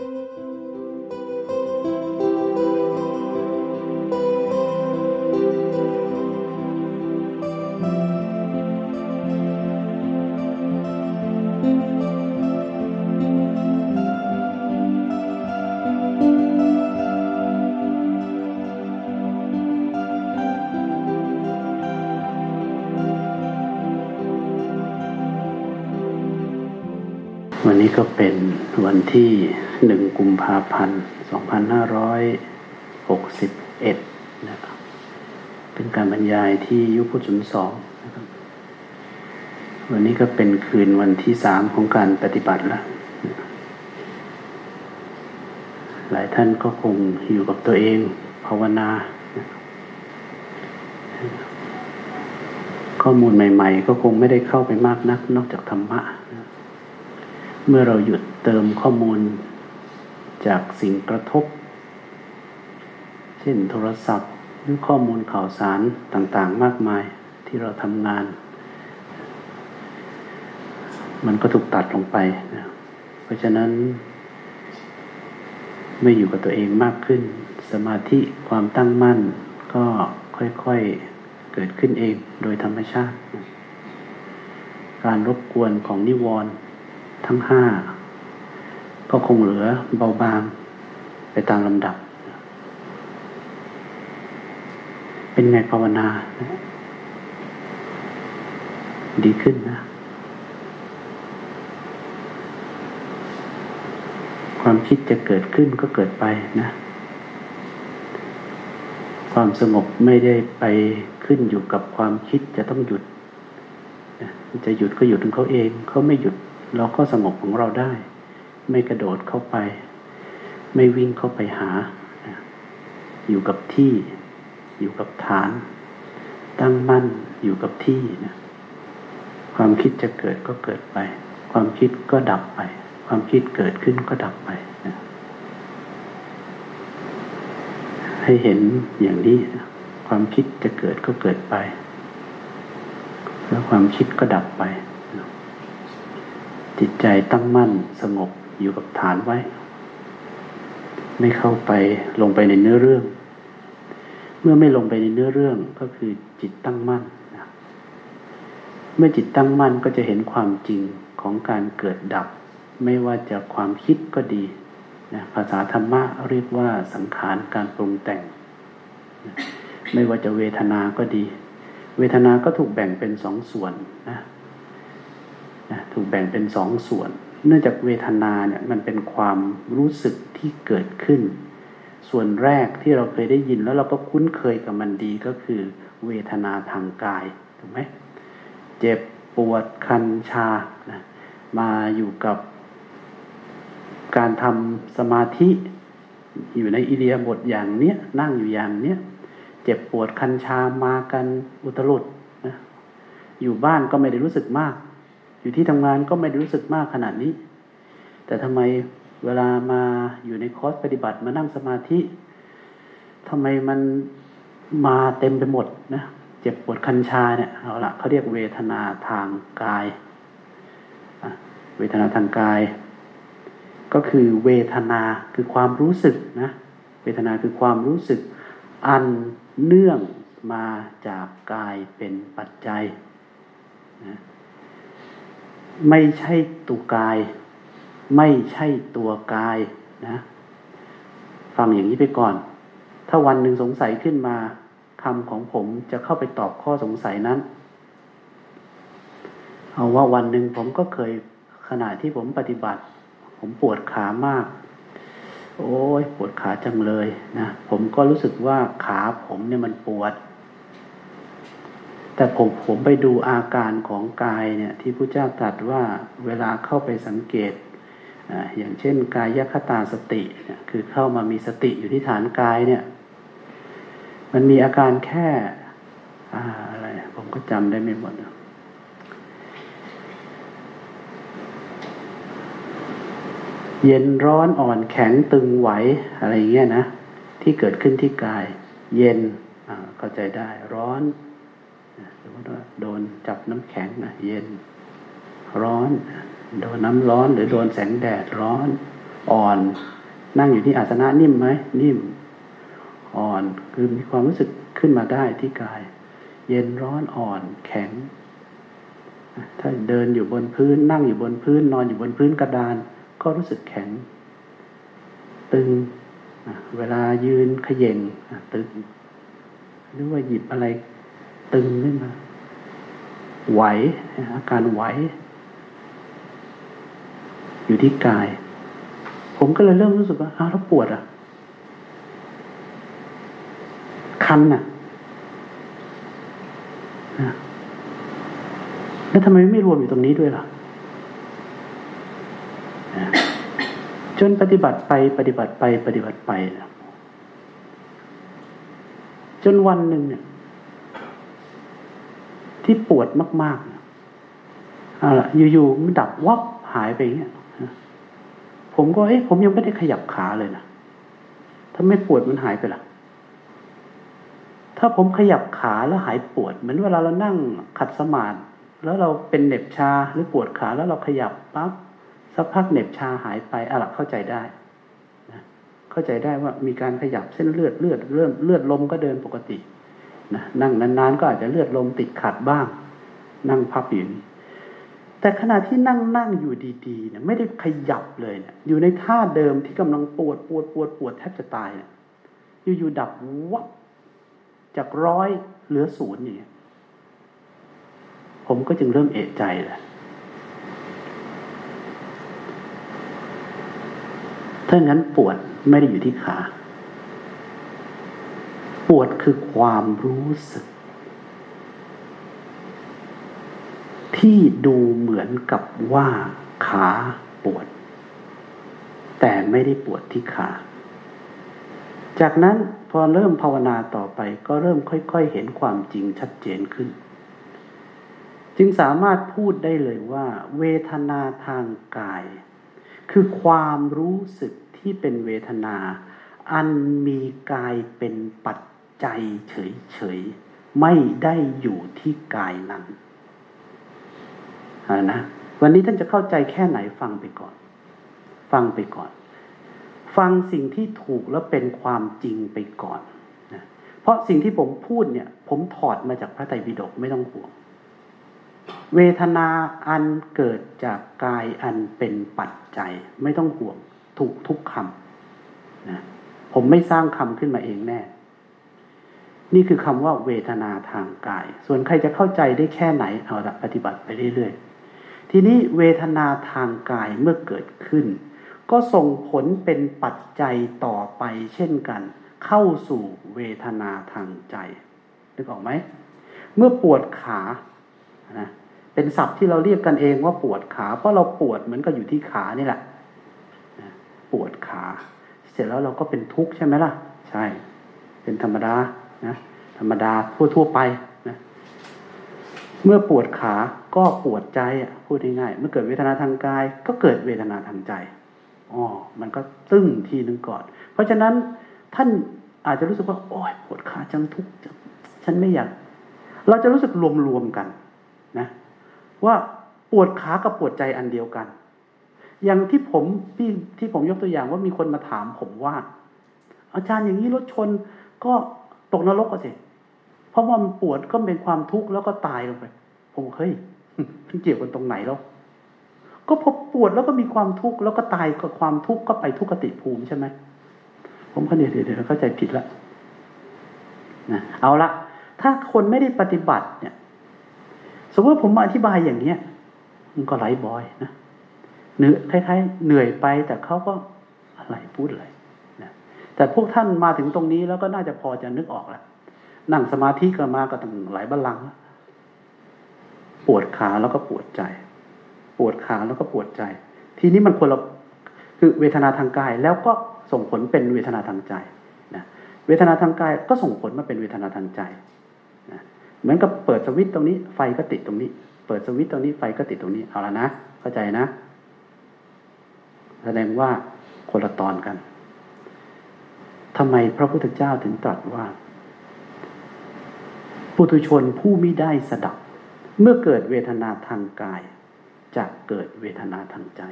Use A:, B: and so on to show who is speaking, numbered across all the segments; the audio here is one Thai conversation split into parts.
A: วันนี้ก็เป็นวันที่ หนึ่งกุมภาพันธ์สองพันห้าร้อยหกสิบเอ็ดนะครับ เป็นการบรรยายที่ยุคพุทธศูนย์สองนะครับ วันนี้ก็เป็นคืนวันที่สามของการปฏิบัติแล้วหลายท่านก็คงอยู่กับตัวเองภาวนา ข้อมูลใหม่ ๆ ก็คงไม่ได้เข้าไปมากนักนอกจากธรรมะ เมื่อเราหยุดเติมข้อมูล จากสิ่งกระทบ เช่นโทรศัพท์ หรือข้อมูลข่าวสารต่างๆ มากมายที่เราทำงาน มันก็ถูกตัดลงไปนะเพราะฉะนั้นไม่อยู่กับตัวเองมากขึ้น สมาธิความตั้งมั่นก็ค่อยๆเกิดขึ้นเองโดยธรรมชาติ การรบกวนของนิวรณ์ทั้งห้า ก็คงเหลือเบาบางไปตามลำดับ เป็นไงภาวนา ดีขึ้นนะ ความคิดจะเกิดขึ้นก็เกิดไปนะ ความสงบไม่ได้ไปขึ้นอยู่กับความคิดจะต้องหยุด จะหยุดก็หยุดของเขาเอง เขาไม่หยุด เราก็สงบของเราได้ ไม่กระโดดเข้าไป ไม่วิ่งเข้าไปหา อยู่กับที่ อยู่กับฐาน ตั้งมั่นอยู่กับที่นะความคิดจะเกิดก็เกิดไป ความคิดก็ดับไป ความคิดเกิดขึ้นก็ดับไปนะให้เห็นอย่างนี้นะความคิดจะเกิดก็เกิดไป แล้วความคิดก็ดับไปจิตใจตั้งมั่นสงบ อยู่กับฐานไว้ ไม่เข้าไปลงไปในเนื้อเรื่อง เมื่อไม่ลงไปในเนื้อเรื่องก็คือจิตตั้งมั่นนะเมื่อจิตตั้งมั่นก็จะเห็นความจริงของการเกิดดับ ไม่ว่าจะความคิดก็ดีนะภาษาธรรมะเรียกว่าสังขารการปรุงแต่งนะไม่ว่าจะเวทนาก็ดี เวทนาก็ถูกแบ่งเป็นสองส่วนนะนะถูกแบ่งเป็นสองส่วน เนื่องจากเวทนาเนี่ยมันเป็นความรู้สึกที่เกิดขึ้น ส่วนแรกที่เราเคยได้ยินแล้วเราก็คุ้นเคยกับมันดีก็คือ เวทนาทางกายถูกไหมเจ็บปวดคันชานะมาอยู่กับการทำสมาธิ อยู่ในอิเดียบทอย่างเนี้ยนั่งอยู่อย่างเนี้ยเจ็บปวดคันชามากันอุตรุดนะอยู่บ้านก็ไม่ได้รู้สึกมาก อยู่ที่ทำงานก็ไม่รู้สึกมากขนาดนี้ แต่ทำไมเวลามาอยู่ในคอร์สปฏิบัติมานั่งสมาธิทำไมมันมาเต็มไปหมดนะเจ็บปวดคันชาเนี่ยเอาละเขาเรียกเวทนาทางกาย เวทนาทางกาย ก็คือเวทนาคือความรู้สึกนะเวทนาคือความรู้สึกอันเนื่องมาจากกายเป็นปัจจัยนะ ไม่ใช่ตัวกาย ไม่ใช่ตัวกายนะ ฟังอย่างนี้ไปก่อน ถ้าวันหนึ่งสงสัยขึ้นมาคำของผมจะเข้าไปตอบข้อสงสัยนั้น เอาว่าวันหนึ่งผมก็เคยขณะที่ผมปฏิบัติ ผมปวดขามาก โอ้ยปวดขาจังเลยนะ ผมก็รู้สึกว่าขาผมเนี่ยมันปวด แต่ผมผมไปดูอาการของกายเนี่ยที่พระเจ้าตรัสว่าเวลาเข้าไปสังเกตออย่างเช่น กายคตาสติเนี่ยคือเข้ามามีสติอยู่ที่ฐานกายเนี่ยมันมีอาการแค่อะไรผมก็จำได้ไม่หมดเย็นร้อนอ่อนแข็งตึงไหวอะไรเงี้ยนะ ที่เกิดขึ้นที่กาย เย็นเข้าใจได้ร้อน มติว่าโดนจับน้ำแข็งนะเย็น ร้อน โดนน้ำร้อน หรือโดนแสงแดดร้อน อ่อน นั่งอยู่ที่อาสนะนิ่มไหมนิ่ม อ่อนคือมีความรู้สึกขึ้นมาได้ที่กาย เย็นร้อนอ่อนแข็ง ถ้าเดินอยู่บนพื้น นั่งอยู่บนพื้น นอนอยู่บนพื้นกระดาน ก็รู้สึกแข็ง ตึงเวลายืนขย่งตึงหรือว่าหยิบอะไร ตึงขึ้นมา ไหวอาการไหว อยู่ที่กาย ผมก็เลยเริ่มรู้สึกว่าอ้าวแล้วปวดอะ คันอะแล้วทำไมไม่รวมอยู่ตรงนี้ด้วยล่ะ จนปฏิบัติไปปฏิบัติไปปฏิบัติไป จนวันหนึ่งเนี่ย ที่ปวดมากๆอะอยู่ๆมันดับวับหายไปอย่างเงี้ยผมก็เอ๊ะผมยังไม่ได้ขยับขาเลยนะถ้าไม่ปวดมันหายไปล่ะ ถ้าผมขยับขาแล้วหายปวด เหมือนเวลาเรานั่งขัดสมาธิแล้วเราเป็นเหน็บชาหรือปวดขาแล้วเราขยับปั๊บสักพักเหน็บชาหายไปอะล่ะเข้าใจได้เข้าใจได้ว่ามีการขยับเส้นเลือดเลือดเลื่อเลือดลมก็เดินปกติ นะนั่งนานๆก็อาจจะเลือดลมติดขัดบ้าง นั่งพับอยู่แต่ขณะที่นั่งนั่งอยู่ดีๆเนี่ยไม่ได้ขยับเลยเนี่ยอยู่ในท่าเดิมที่กำลังปวดปวดปวดปวดแทบจะตายเนี่ยอยู่ๆดับวับจากร้อยเหลือศูนย์อย่างเงี้ยผมก็จึงเริ่มเอะใจแหละถ้างั้นปวดไม่ได้อยู่ที่ขา ปวดคือความรู้สึก ที่ดูเหมือนกับว่าขาปวด แต่ไม่ได้ปวดที่ขา จากนั้นพอเริ่มภาวนาต่อไปก็เริ่มค่อย ๆ เห็นความจริงชัดเจนขึ้น จึงสามารถพูดได้เลยว่า เวทนาทางกาย คือความรู้สึกที่เป็นเวทนา อันมีกายเป็นปัจ ใจเฉยๆ ไม่ได้อยู่ที่กายนั้นนะ วันนี้ท่านจะเข้าใจแค่ไหนฟังไปก่อน ฟังไปก่อน ฟังสิ่งที่ถูกและเป็นความจริงไปก่อนนะเพราะสิ่งที่ผมพูดเนี่ย ผมถอดมาจากพระไตรปิฎกไม่ต้องห่วง เวทนาอันเกิดจากกายอันเป็นปัจจัย ไม่ต้องห่วง ถูกทุกคำนะผมไม่สร้างคำขึ้นมาเองแน่ นี่คือคำว่าเวทนาทางกาย ส่วนใครจะเข้าใจได้แค่ไหนเอาละปฏิบัติไปเรื่อยๆ ทีนี้เวทนาทางกายเมื่อเกิดขึ้น ก็ส่งผลเป็นปัจจัยต่อไปเช่นกัน เข้าสู่เวทนาทางใจนึกออกไหม เมื่อปวดขานะเป็นศัพท์ที่เราเรียกกันเองว่าปวดขา เพราะเราปวดเหมือนกับอยู่ที่ขานี่แหละปวดขา เสร็จแล้วเราก็เป็นทุกข์ใช่ไหมล่ะ ใช่ เป็นธรรมดา นะธรรมดาทั่วทั่วไปนะเมื่อปวดขาก็ปวดใจอะพูดง่ายๆเมื่อเกิดเวทนาทางกาย ก็เกิดเวทนาทางใจอ๋อมันก็ตึ้งทีนึงก่อน เพราะฉะนั้นท่านอาจจะรู้สึกว่า โอ้ยปวดขาจังทุกข์ฉันไม่อยาก เราจะรู้สึกรวมๆกันนะ ว่าปวดขากับปวดใจอันเดียวกัน อย่างที่ผมที่ที่ผมยกตัวอย่างว่ามีคนมาถามผมว่า อาจารย์อย่างนี้รถชนก็ ตกนรกก็สิ เพราะว่ามันปวดก็เป็นความทุกข์แล้วก็ตายลงไป ผมเฮ้ยที่เกี่ยวกันตรงไหนแล้ว ก็พอปวดแล้วก็มีความทุกข์แล้วก็ตายกับความทุกข์ก็ไปทุกขติภูมิใช่ไหม ผมก็เดี๋ยวเดี๋ยวเข้าใจผิดละนะเอาละถ้าคนไม่ได้ปฏิบัติเนี่ย สมมติผมมาอธิบายอย่างเนี้ย มันก็ไหลบอยนะเหนื้อคล้ายๆเหนื่อยไปแต่เขาก็อะไรพูดอะไร แต่พวกท่านมาถึงตรงนี้แล้วก็น่าจะพอจะนึกออกแล้วนั่งสมาธิก็มาก็ตั้งหลายบัลลังก์ปวดขาแล้วก็ปวดใจ ปวดขาแล้วก็ปวดใจ ทีนี้มันคนละคือเวทนาทางกายแล้วก็ส่งผลเป็นเวทนาทางใจนะเวทนาทางกายก็ส่งผลมาเป็นเวทนาทางใจนะเหมือนกับเปิดสวิตตรงนี้ ไฟก็ติดตรงนี้ เปิดสวิตตรงนี้ไฟก็ติดตรงนี้เอาละนะเข้าใจนะ แสดงว่าคนละตอนกัน ทำไมพระพุทธเจ้าถึงตรัสว่า ปุถุชนผู้ไม่ได้สดับ เมื่อเกิดเวทนาทางกายจะเกิดเวทนาทางใจ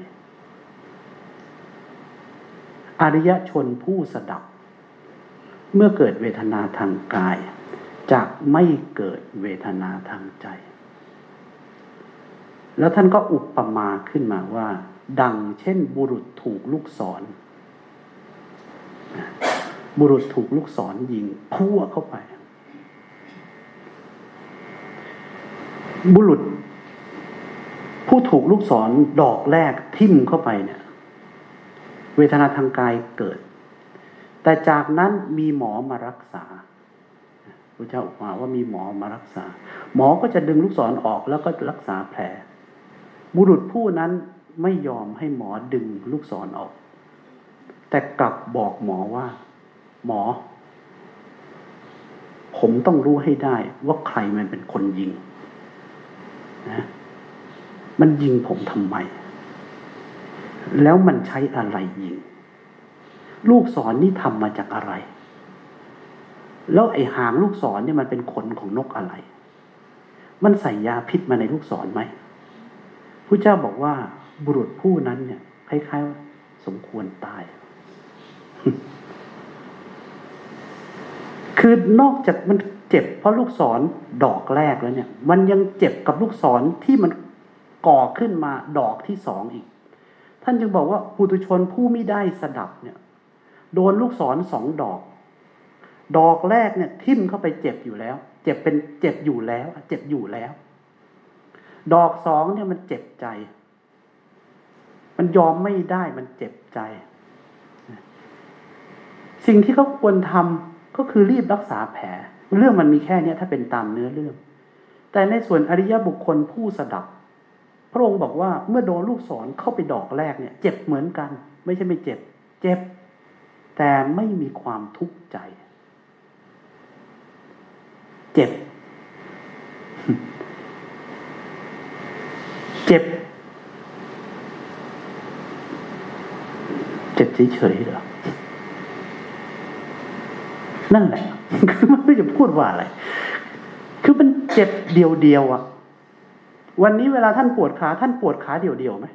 A: อริยชนผู้สดับ เมื่อเกิดเวทนาทางกายจะไม่เกิดเวทนาทางใจ แล้วท่านก็อุปมาขึ้นมาว่า ดังเช่นบุรุษถูกลูกศร บุรุษถูกลูกศรยิงพั่วเข้าไป บุรุษ ผู้ถูกลูกศรดอกแรกทิ่มเข้าไปเนี่ย เวทนาทางกายเกิด แต่จากนั้นมีหมอมารักษาพระเจ้าอุปมาว่ามีหมอมารักษา หมอก็จะดึงลูกศรออกแล้วก็รักษาแผล บุรุษผู้นั้นไม่ยอมให้หมอดึงลูกศรออก แต่กลับบอกหมอว่า หมอ ผมต้องรู้ให้ได้ว่าใครมันเป็นคนยิงนะมันยิงผมทำไม แล้วมันใช้อะไรยิง ลูกศรนนี่ทำมาจากอะไร แล้วไอ้หางลูกศรเนี่ยมันเป็นขนของนกอะไร มันใส่ยาพิษมาในลูกศรไหมพระเจ้าบอกว่าบุรุษผู้นั้นเนี่ยคล้ายๆสมควรตาย คือนอกจากมันเจ็บเพราะลูกศรดอกแรกแล้วเนี่ย มันยังเจ็บกับลูกศรที่มันก่อขึ้นมาดอกที่สองอีก ท่านจึงบอกว่าปุถุชนผู้ไม่ได้สดับเนี่ย โดนลูกศรสองดอก ดอกแรกเนี่ยทิ่มเข้าไปเจ็บอยู่แล้ว เจ็บเป็นเจ็บอยู่แล้วเจ็บอยู่แล้ว ดอกสองเนี่ยมันเจ็บใจ มันยอมไม่ได้มันเจ็บใจ สิ่งที่เขาควรทำก็คือรีบรักษาแผล เรื่องมันมีแค่เนี้ยถ้าเป็นตามเนื้อเรื่อง แต่ในส่วนอริยบุคคลผู้สดับ พระองค์บอกว่าเมื่อโดนลูกศรเข้าไปดอกแรกเนี่ย เจ็บเหมือนกัน ไม่ใช่ไม่เจ็บ เจ็บ แต่ไม่มีความทุกข์ใจ เจ็บ เจ็บ เจ็บเฉยๆเหรอ นั่นแหละคือมันไม่จะพูดว่าอะไร คือมันเจ็บเดียวๆอะวันนี้เวลาท่านปวดขา ท่านปวดขาเดียวๆไหม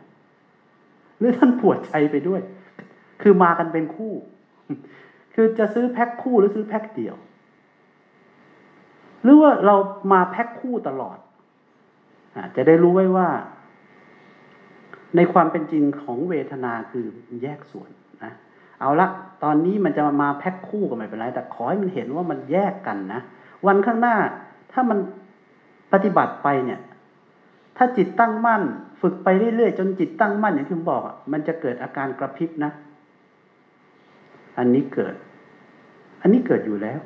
A: หรือท่านปวดใจไปด้วย คือมากันเป็นคู่ คือจะซื้อแพ็คคู่หรือซื้อแพ็คเดียว หรือว่าเรามาแพ็คคู่ตลอดอจะได้รู้ไว้ว่า ในความเป็นจริงของเวทนาคือแยกส่วนนะ เอาละตอนนี้มันจะมาแพ็คคู่ก็ไม่เป็นไร แต่ขอให้มันเห็นว่ามันแยกกันนะ วันข้างหน้าถ้ามันปฏิบัติไปเนี่ย ถ้าจิตตั้งมั่น ฝึกไปเรื่อยๆ จนจิตตั้งมั่นอย่างที่ผมบอกอะมันจะเกิดอาการกระพริบนะ อันนี้เกิด อันนี้เกิดอยู่แล้ว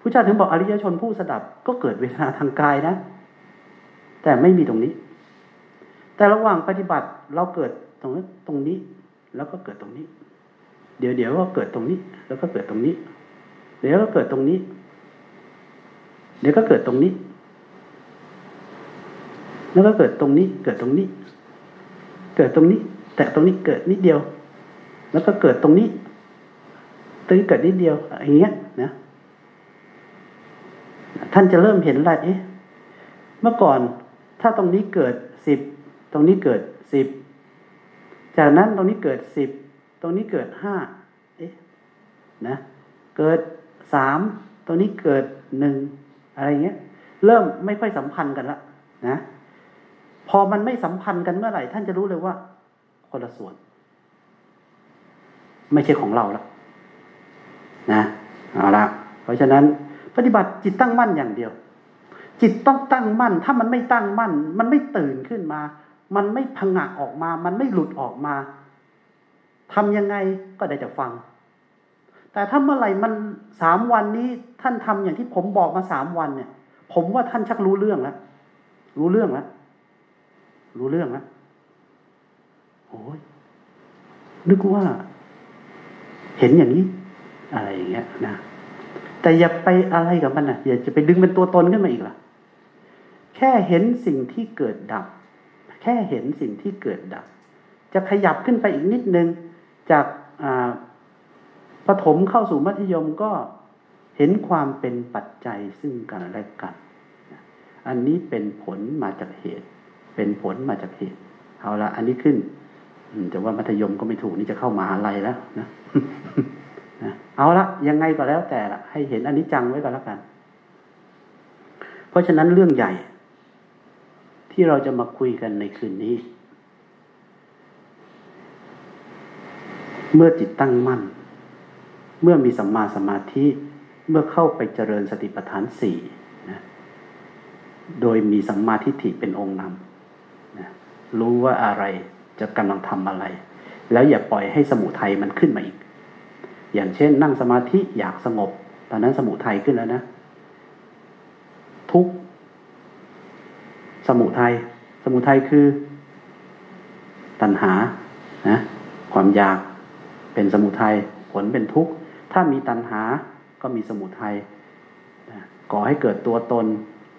A: ผู้เจ้าถึงบอกอริยชนผู้สดับก็เกิดเวทนาทางกายนะ แต่ไม่มีตรงนี้ แต่ระหว่างปฏิบัติเราเกิดตรงนี้ตรงนี้ แล้วก็เกิดตรงนี้ เดี๋ยวเดี๋ยวก็เกิดตรงนี้ แล้วก็เกิดตรงนี้ เดี๋ยวก็เกิดตรงนี้ เดี๋ยวก็เกิดตรงนี้ แล้วก็เกิดตรงนี้ เกิดตรงนี้ เกิดตรงนี้ แต่ตรงนี้เกิดนิดเดียว แล้วก็เกิดตรงนี้ตรงนี้เกิดนิดเดียวอย่างเงี้ยนะท่านจะเริ่มเห็นอะไรเอ๊ะเมื่อก่อนถ้าตรงนี้เกิดสิบตรงนี้เกิดสิบจากนั้นตรงนี้เกิดสิบ ตรงนี้เกิดห้าเอ๊ะนะเกิดสามตรงนี้เกิดหนึ่งอะไรเงี้ย เริ่มไม่ค่อยสัมพันธ์กันละนะพอมันไม่สัมพันธ์กันเมื่อไหร่ ท่านจะรู้เลยว่า คนละส่วน ไม่ใช่ของเราแล้วนะเอาละเพราะฉะนั้น ปฏิบัติจิตตั้งมั่นอย่างเดียว จิตต้องตั้งมั่น ถ้ามันไม่ตั้งมั่น มันไม่ตื่นขึ้นมา มันไม่พังะออกมา มันไม่หลุดออกมา ทำยังไงก็ได้แต่ฟัง แต่ถ้าเมื่อไหร่มันสามวันนี้ท่านทำอย่างที่ผมบอกมาสามวันเนี่ย ผมว่าท่านชักรู้เรื่องแล้วรู้เรื่องแล้วรู้เรื่องแล้วโอ้ยนึกว่า เห็นอย่างนี้ อะไรอย่างเงี้ยนะแต่อย่าไปอะไรกับมันนะอย่าจะไปดึงเป็นตัวตนขึ้นมาอีกล่ะ แค่เห็นสิ่งที่เกิดดับ แค่เห็นสิ่งที่เกิดดับ จะขยับขึ้นไปอีกนิดนึง จากปฐมเข้าสู่มัธยมก็เห็นความเป็นปัจจัยซึ่งกันและกัน อันนี้เป็นผลมาจากเหตุ เป็นผลมาจากเหตุ เอาละอันนี้ขึ้นจะว่ามัธยมก็ไม่ถูกนี่จะเข้ามาหาลัยแล้วนะเอาละยังไงก็แล้วแต่ละให้เห็นอันนี้จังไว้ก็แล้วกัน เพราะฉะนั้นเรื่องใหญ่ ที่เราจะมาคุยกันในคืนนี้ เมื่อจิตตั้งมั่น เมื่อมีสัมมาสมาธิ เมื่อเข้าไปเจริญสติปัฏฐานสี่นะโดยมีสัมมาทิฏฐิเป็นองค์นำนะรู้ว่าอะไรจะกำลังทำอะไร แล้วอย่าปล่อยให้สมุทัยมันขึ้นมาอีก อย่างเช่น นั่งสมาธิอยากสงบ ตอนนั้นสมุทัยขึ้นแล้วนะ ทุกสมุทัยสมุทัยคือ ตัณหานะความอยาก เป็นสมุทัยผลเป็นทุกข์ ถ้ามีตัณหาก็มีสมุทัยก่อให้เกิดตัวตน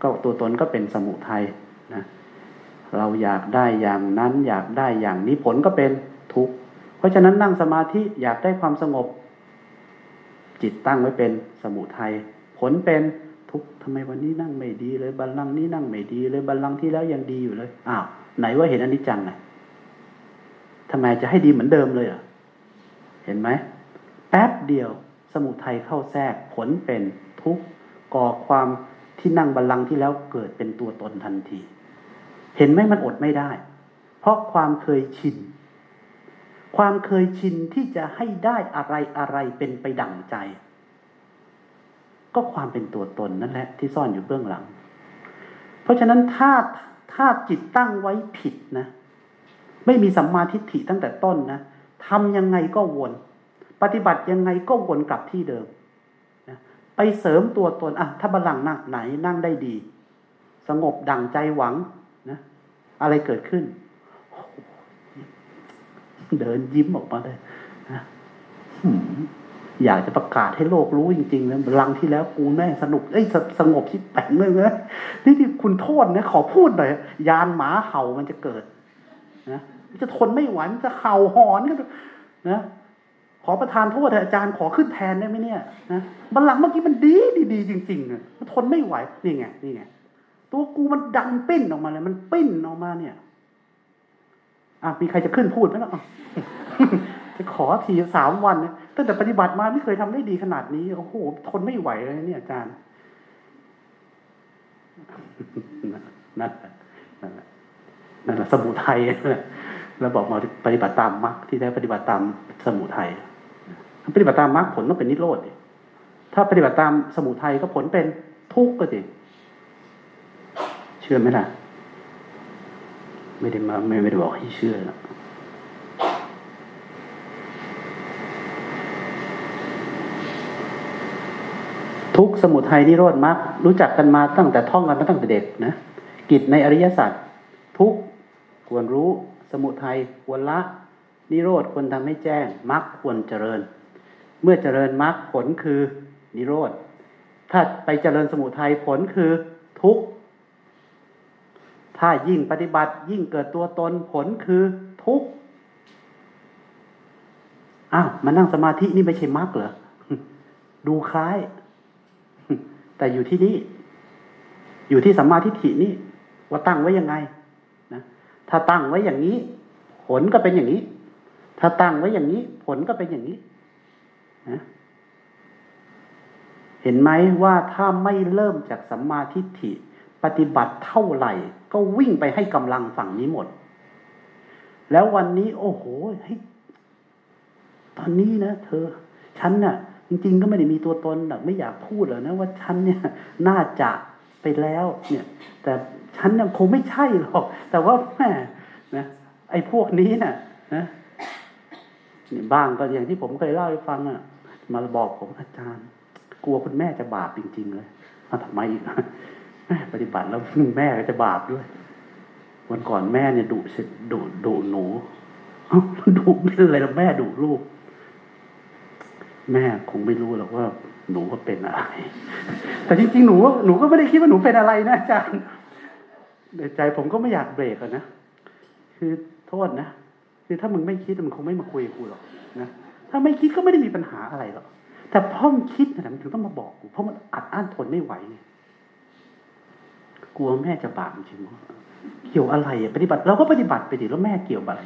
A: ก็ตัวตนก็เป็นสมุทัยนะเราอยากได้อย่างนั้นอยากได้อย่างนี้ผลก็เป็นทุกข์ เพราะฉะนั้นนั่งสมาธิอยากได้ความสงบ จิตตั้งไว้เป็นสมุทัยผลเป็นทุกข์ทำไมวันนี้นั่งไม่ดีเลยบัลลังก์นี้นั่งไม่ดีเลยบัลลังก์ที่แล้วยังดีอยู่เลยอ้าวไหนว่าเห็นอนิจจังไงทำไมจะให้ดีเหมือนเดิมเลยอะ เห็นไหมแป๊บเดียวสมุทัยเข้าแทรกผลเป็นทุกข์ก่อความที่นั่งบัลลังก์ที่แล้วเกิดเป็นตัวตนทันที เห็นไหมมันอดไม่ได้ เพราะความเคยชิน ความเคยชินที่จะให้ได้อะไรอะไรเป็นไปดั่งใจ ก็ความเป็นตัวตนนั่นแหละที่ซ่อนอยู่เบื้องหลัง เพราะฉะนั้นถ้าถ้าจิตตั้งไว้ผิดนะ ไม่มีสัมมาทิฏฐิตั้งแต่ต้นนะ ทำยังไงก็วน ปฏิบัติยังไงก็วนกลับที่เดิมนะไปเสริมตัวตนอะถ้าบัลลังก์ไหนนั่งได้ดี สงบดั่งใจหวังนะอะไรเกิดขึ้น เดินยิ้มออกมาเลยนะอยากจะประกาศให้โลกรู้จริงๆนะลังที่แล้วกูแม่สนุกเอ้ยสงบที่แปงเลยนะนี่ที่คุณโทษนะขอพูดหน่อยยานหมาเห่ามันจะเกิด นะ จะทนไม่ไหวจะเห่าหอนกันนะขอประทานโทษอาจารย์ขอขึ้นแทนได้ไหมเนี่ยนะบัลลังก์เมื่อกี้มันดีดีจริงๆอะมันทนไม่ไหวนี่ไงนี่ไงตัวกูมันดังปิ้นออกมาเลย มันปิ้นออกมาเนี่ยอะมีใครจะขึ้นพูดไหมล่ะจะขอทีสามวันตั้งแต่ปฏิบัติมาไม่เคยทำได้ดีขนาดนี้โอ้โหทนไม่ไหวเลยเนี่ยอาจารย์นั่นนั่นแหละนั่นแหละสมุทัย เราบอกมาปฏิบัติตามมรรคที่ได้ปฏิบัติตามสมุทัยปฏิบัติตามมรรคผลต้องเป็นนิโรธถ้าปฏิบัติตามสมุทัยก็ผลเป็นทุกข์ก็สิเชื่อไหมล่ะ ไม่ได้มาไม่ไม่ได้บอกให้เชื่อนะทุกสมุทัยนิโรธมรรครู้จักกันมาตั้งแต่ท่องกันมาตั้งแต่เด็กนะกิจในอริยสัจทุกควรรู้ สมุทัยควรละ นิโรธควรทำให้แจ้งมรรคควรเจริญ เมื่อเจริญมรรคผลคือนิโรธ ถ้าไปเจริญสมุทัยผลคือทุกข์ ถ้ายิ่งปฏิบัติยิ่งเกิดตัวตนผลคือทุกข์ อ้าวมานั่งสมาธินี่ไม่ใช่มรรคเหรอ ดูคล้าย แต่อยู่ที่นี่ อยู่ที่สัมมาทิฏฐินี่ว่าตั้งไว้ยังไง ถ้าตั้งไว้อย่างนี้ ผลก็เป็นอย่างนี้ ถ้าตั้งไว้อย่างนี้ ผลก็เป็นอย่างนี้นะเห็นไหมว่าถ้าไม่เริ่มจากสัมมาทิฏฐิ ปฏิบัติเท่าไหร่ ก็วิ่งไปให้กำลังฝั่งนี้หมด แล้ววันนี้ โอ้โหตอนนี้นะเธอ ฉันน่ะ จริง ๆ ก็ไม่ได้มีตัวตนไม่อยากพูดหรอกนะว่าฉันเนี่ย น่าจะ ไปแล้ว เนี่ย แต่ฉันเนี่ยคงไม่ใช่หรอก แต่ว่าแม่นะไอ้พวกนี้น่ะนะนี่บ้างก็อย่างที่ผมเคยเล่าให้ฟังอะ มาบอกผมอาจารย์ กลัวคุณแม่จะบาปจริง ๆ เลยมาทำไมอีกแม่ปฏิบัติแล้วแม่ก็จะบาปด้วย วันก่อนแม่เนี่ยดุเสิดุดุหนูดุเป็นอะไรแล้วแม่ดุลูก แม่คงไม่รู้หรอกว่า หนูก็เป็นอะไร แต่จริงๆ หนูหนูก็ไม่ได้คิดว่าหนูเป็นอะไรนะอาจารย์ในใจผมก็ไม่อยากเบรกนะ คือโทษนะ คือถ้ามึงไม่คิดมันคงไม่มาคุยกับกูหรอกนะ ถ้าไม่คิดก็ไม่ได้มีปัญหาอะไรหรอก แต่พ่อมคิดนะมันถึงต้องมาบอกกู เพราะมันอัดอั้นทนไม่ไหวเนี่ยกลัวแม่จะบาปจริงเกี่ยวอะไรปฏิบัติเราก็ปฏิบัติไปดิแล้วแม่เกี่ยวอะไร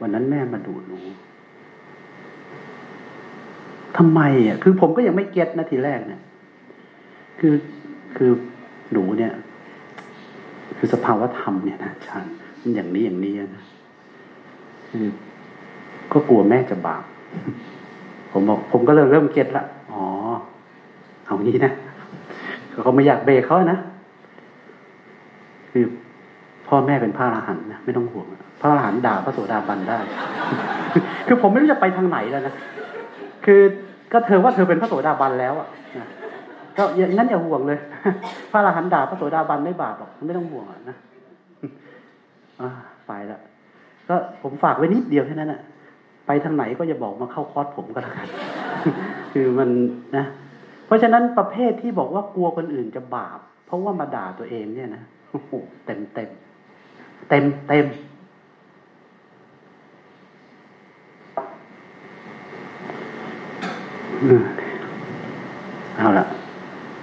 A: วันนั้นแม่มาดูหนู ทำไมอะ คือผมก็ยังไม่เก็ตนะทีแรกเนี่ย คือคือหนูเนี่ย คือสภาวธรรมเนี่ยนะอาจารย์มันอย่างนี้อย่างนี้นะคือก็กลัวแม่จะบาปผมบอก ผมก็เริ่มเริ่มเก็ตละอ๋อ เอางี้นะเขาไม่อยากเบรกเขานะคือพ่อแม่เป็นพระอรหันต์นะไม่ต้องห่วงพระอรหันต์ด่าพระโสดาบันได้ คือผมไม่รู้จะไปทางไหนแล้วนะ คือก็เธอว่าเธอเป็นพระโสดาบันแล้วอะก็อย่างนั้นอย่าห่วงเลย พระอรหันต์ด่าพระโสดาบันไม่บาปหรอกไม่ต้องห่วงอะนะไปละก็ผมฝากไว้นิดเดียวแค่นั้นอะ ไปทางไหนก็อย่าบอกมาเข้าคอร์สผมก็แล้วกันคือมันนะ เพราะฉะนั้นประเภทที่บอกว่ากลัวคนอื่นจะบาป เพราะว่ามาด่าตัวเองเนี่ยนะโอ้โหเต็มเต็มเต็มเต็ม เอาละ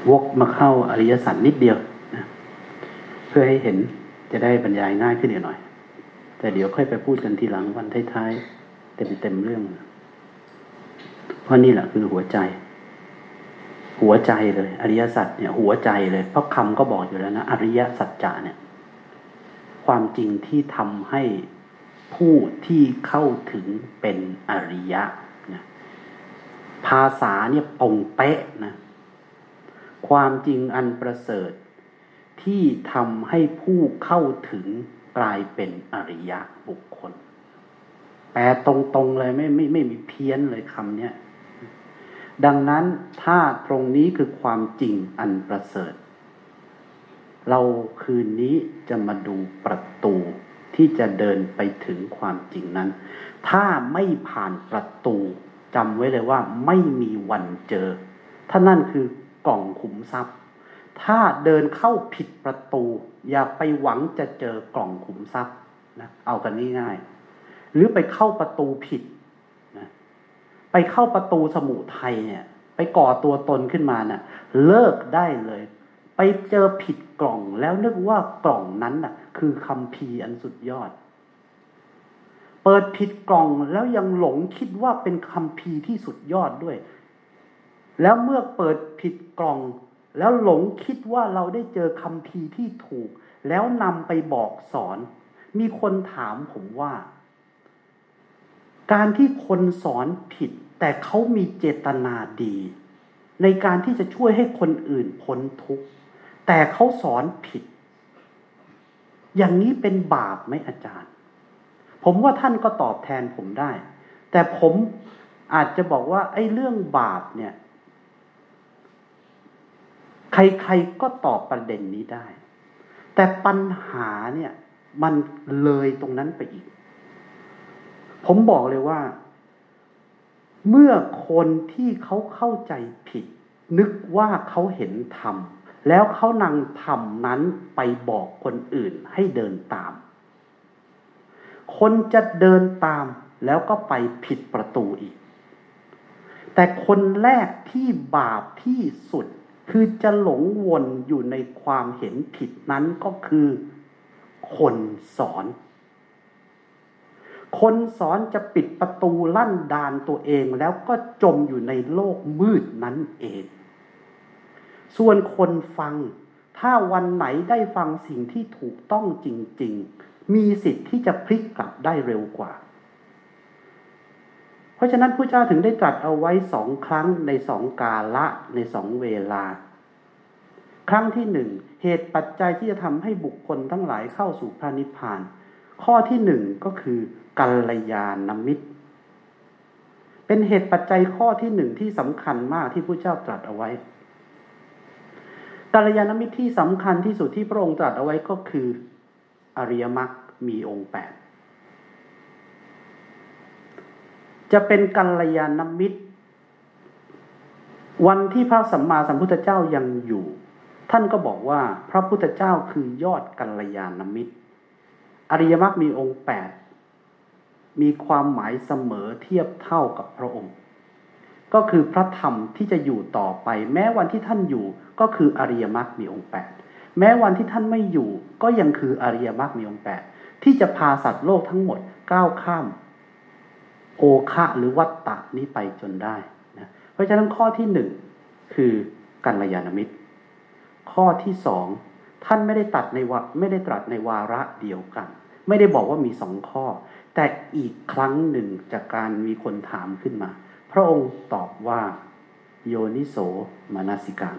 A: วกมาเข้าอริยสัจนิดเดียวนะเพื่อให้เห็นจะได้บรรยายง่ายขึ้นหน่อย แต่เดี๋ยวค่อยไปพูดกันทีหลังวันท้ายๆ เต็มๆเรื่อง เพราะนี่แหละคือหัวใจ หัวใจเลย อริยสัจเนี่ย หัวใจเลย เพราะคำก็บอกอยู่แล้วนะอริยสัจจะเนี่ย ความจริงที่ทำให้ผู้ที่เข้าถึงเป็นอริยะ ภาษาเนี่ยตรงเป๊ะนะความจริงอันประเสริฐ ที่ทำให้ผู้เข้าถึงกลายเป็นอริยะบุคคล แปลตรงๆเลยไม่ไม่ไม่มีเพี้ยนเลยคำเนี้ยดังนั้นถ้าตรงนี้คือความจริงอันประเสริฐ เราคืนนี้จะมาดูประตูที่จะเดินไปถึงความจริงนั้น ถ้าไม่ผ่านประตู จำไว้เลยว่าไม่มีวันเจอ ถ้านั่นคือกล่องขุมทรัพย์ ถ้าเดินเข้าผิดประตู อย่าไปหวังจะเจอกล่องขุมทรัพย์นะเอากันง่ายๆหรือไปเข้าประตูผิดนะไปเข้าประตูสมุทัยเนี่ย ไปก่อตัวตนขึ้นมาเนะ่ะ เลิกได้เลย ไปเจอผิดกล่องแล้วนึกว่ากล่องนั้นน่ะ คือคำพีอันสุดยอด เปิดผิดกล่องแล้วยังหลงคิดว่าเป็นคำพีที่สุดยอดด้วย แล้วเมื่อเปิดผิดกล่อง แล้วหลงคิดว่าเราได้เจอคำพีที่ถูก แล้วนำไปบอกสอน มีคนถามผมว่า การที่คนสอนผิด แต่เขามีเจตนาดี ในการที่จะช่วยให้คนอื่นพ้นทุกข์แต่เขาสอนผิด อย่างนี้เป็นบาปไหมอาจารย์ ผมว่าท่านก็ตอบแทนผมได้ แต่ผมอาจจะบอกว่า ไอ้เรื่องบาปเนี่ย ใครๆก็ตอบประเด็นนี้ได้ แต่ปัญหาเนี่ย มันเลยตรงนั้นไปอีก ผมบอกเลยว่า เมื่อคนที่เขาเข้าใจผิด นึกว่าเขาเห็นธรรมแล้วเขานำธรรมนั้นไปบอกคนอื่นให้เดินตาม คนจะเดินตามแล้วก็ไปผิดประตูอีก แต่คนแรกที่บาปที่สุด คือจะหลงวนอยู่ในความเห็นผิดนั้นก็คือ คนสอน คนสอนจะปิดประตูลั่นดานตัวเองแล้วก็จมอยู่ในโลกมืดนั้นเอง ส่วนคนฟัง ถ้าวันไหนได้ฟังสิ่งที่ถูกต้องจริง ๆ มีสิทธิ์ที่จะพลิกกลับได้เร็วกว่า เพราะฉะนั้นพระเจ้าถึงได้ตรัสเอาไว้สองครั้งในสองกาละในสองเวลา ครั้งที่หนึ่งเหตุปัจจัยที่จะทำให้บุคคลทั้งหลายเข้าสู่พระนิพพาน ข้อที่หนึ่งก็คือกัลยาณมิตร เป็นเหตุปัจจัยข้อที่หนึ่งที่สำคัญมากที่พระเจ้าตรัสเอาไว้กัลยาณมิตรที่สำคัญที่สุดที่พระองค์ตรัสเอาไว้ก็คือ อริยมรรค มีองค์แปดจะเป็นกัลยาณมิตร วันที่พระสัมมาสัมพุทธเจ้ายังอยู่ ท่านก็บอกว่าพระพุทธเจ้าคือยอดกัลยาณมิตร อริยมรรคมีองค์แปดมีความหมายเสมอเทียบเท่ากับพระองค์ ก็คือพระธรรมที่จะอยู่ต่อไป แม้วันที่ท่านอยู่ก็คืออริยมรรคมีองค์แปดแม้วันที่ท่านไม่อยู่ก็ยังคืออริยมรรคมีองค์แปด ที่จะพาสัตว์โลกทั้งหมดก้าวข้าม โอคะหรือวัตตะนี้ไปจนได้นะเพราะฉะนั้นข้อที่หนึ่งคือกัลยาณมิตร ข้อที่สองท่านไม่ได้ตัดในวไม่ได้ตรัสในวาระเดียวกัน ไม่ได้บอกว่ามีสองข้อ แต่อีกครั้งหนึ่งจากการมีคนถามขึ้นมา พระองค์ตอบว่าโยนิโสมนสิการ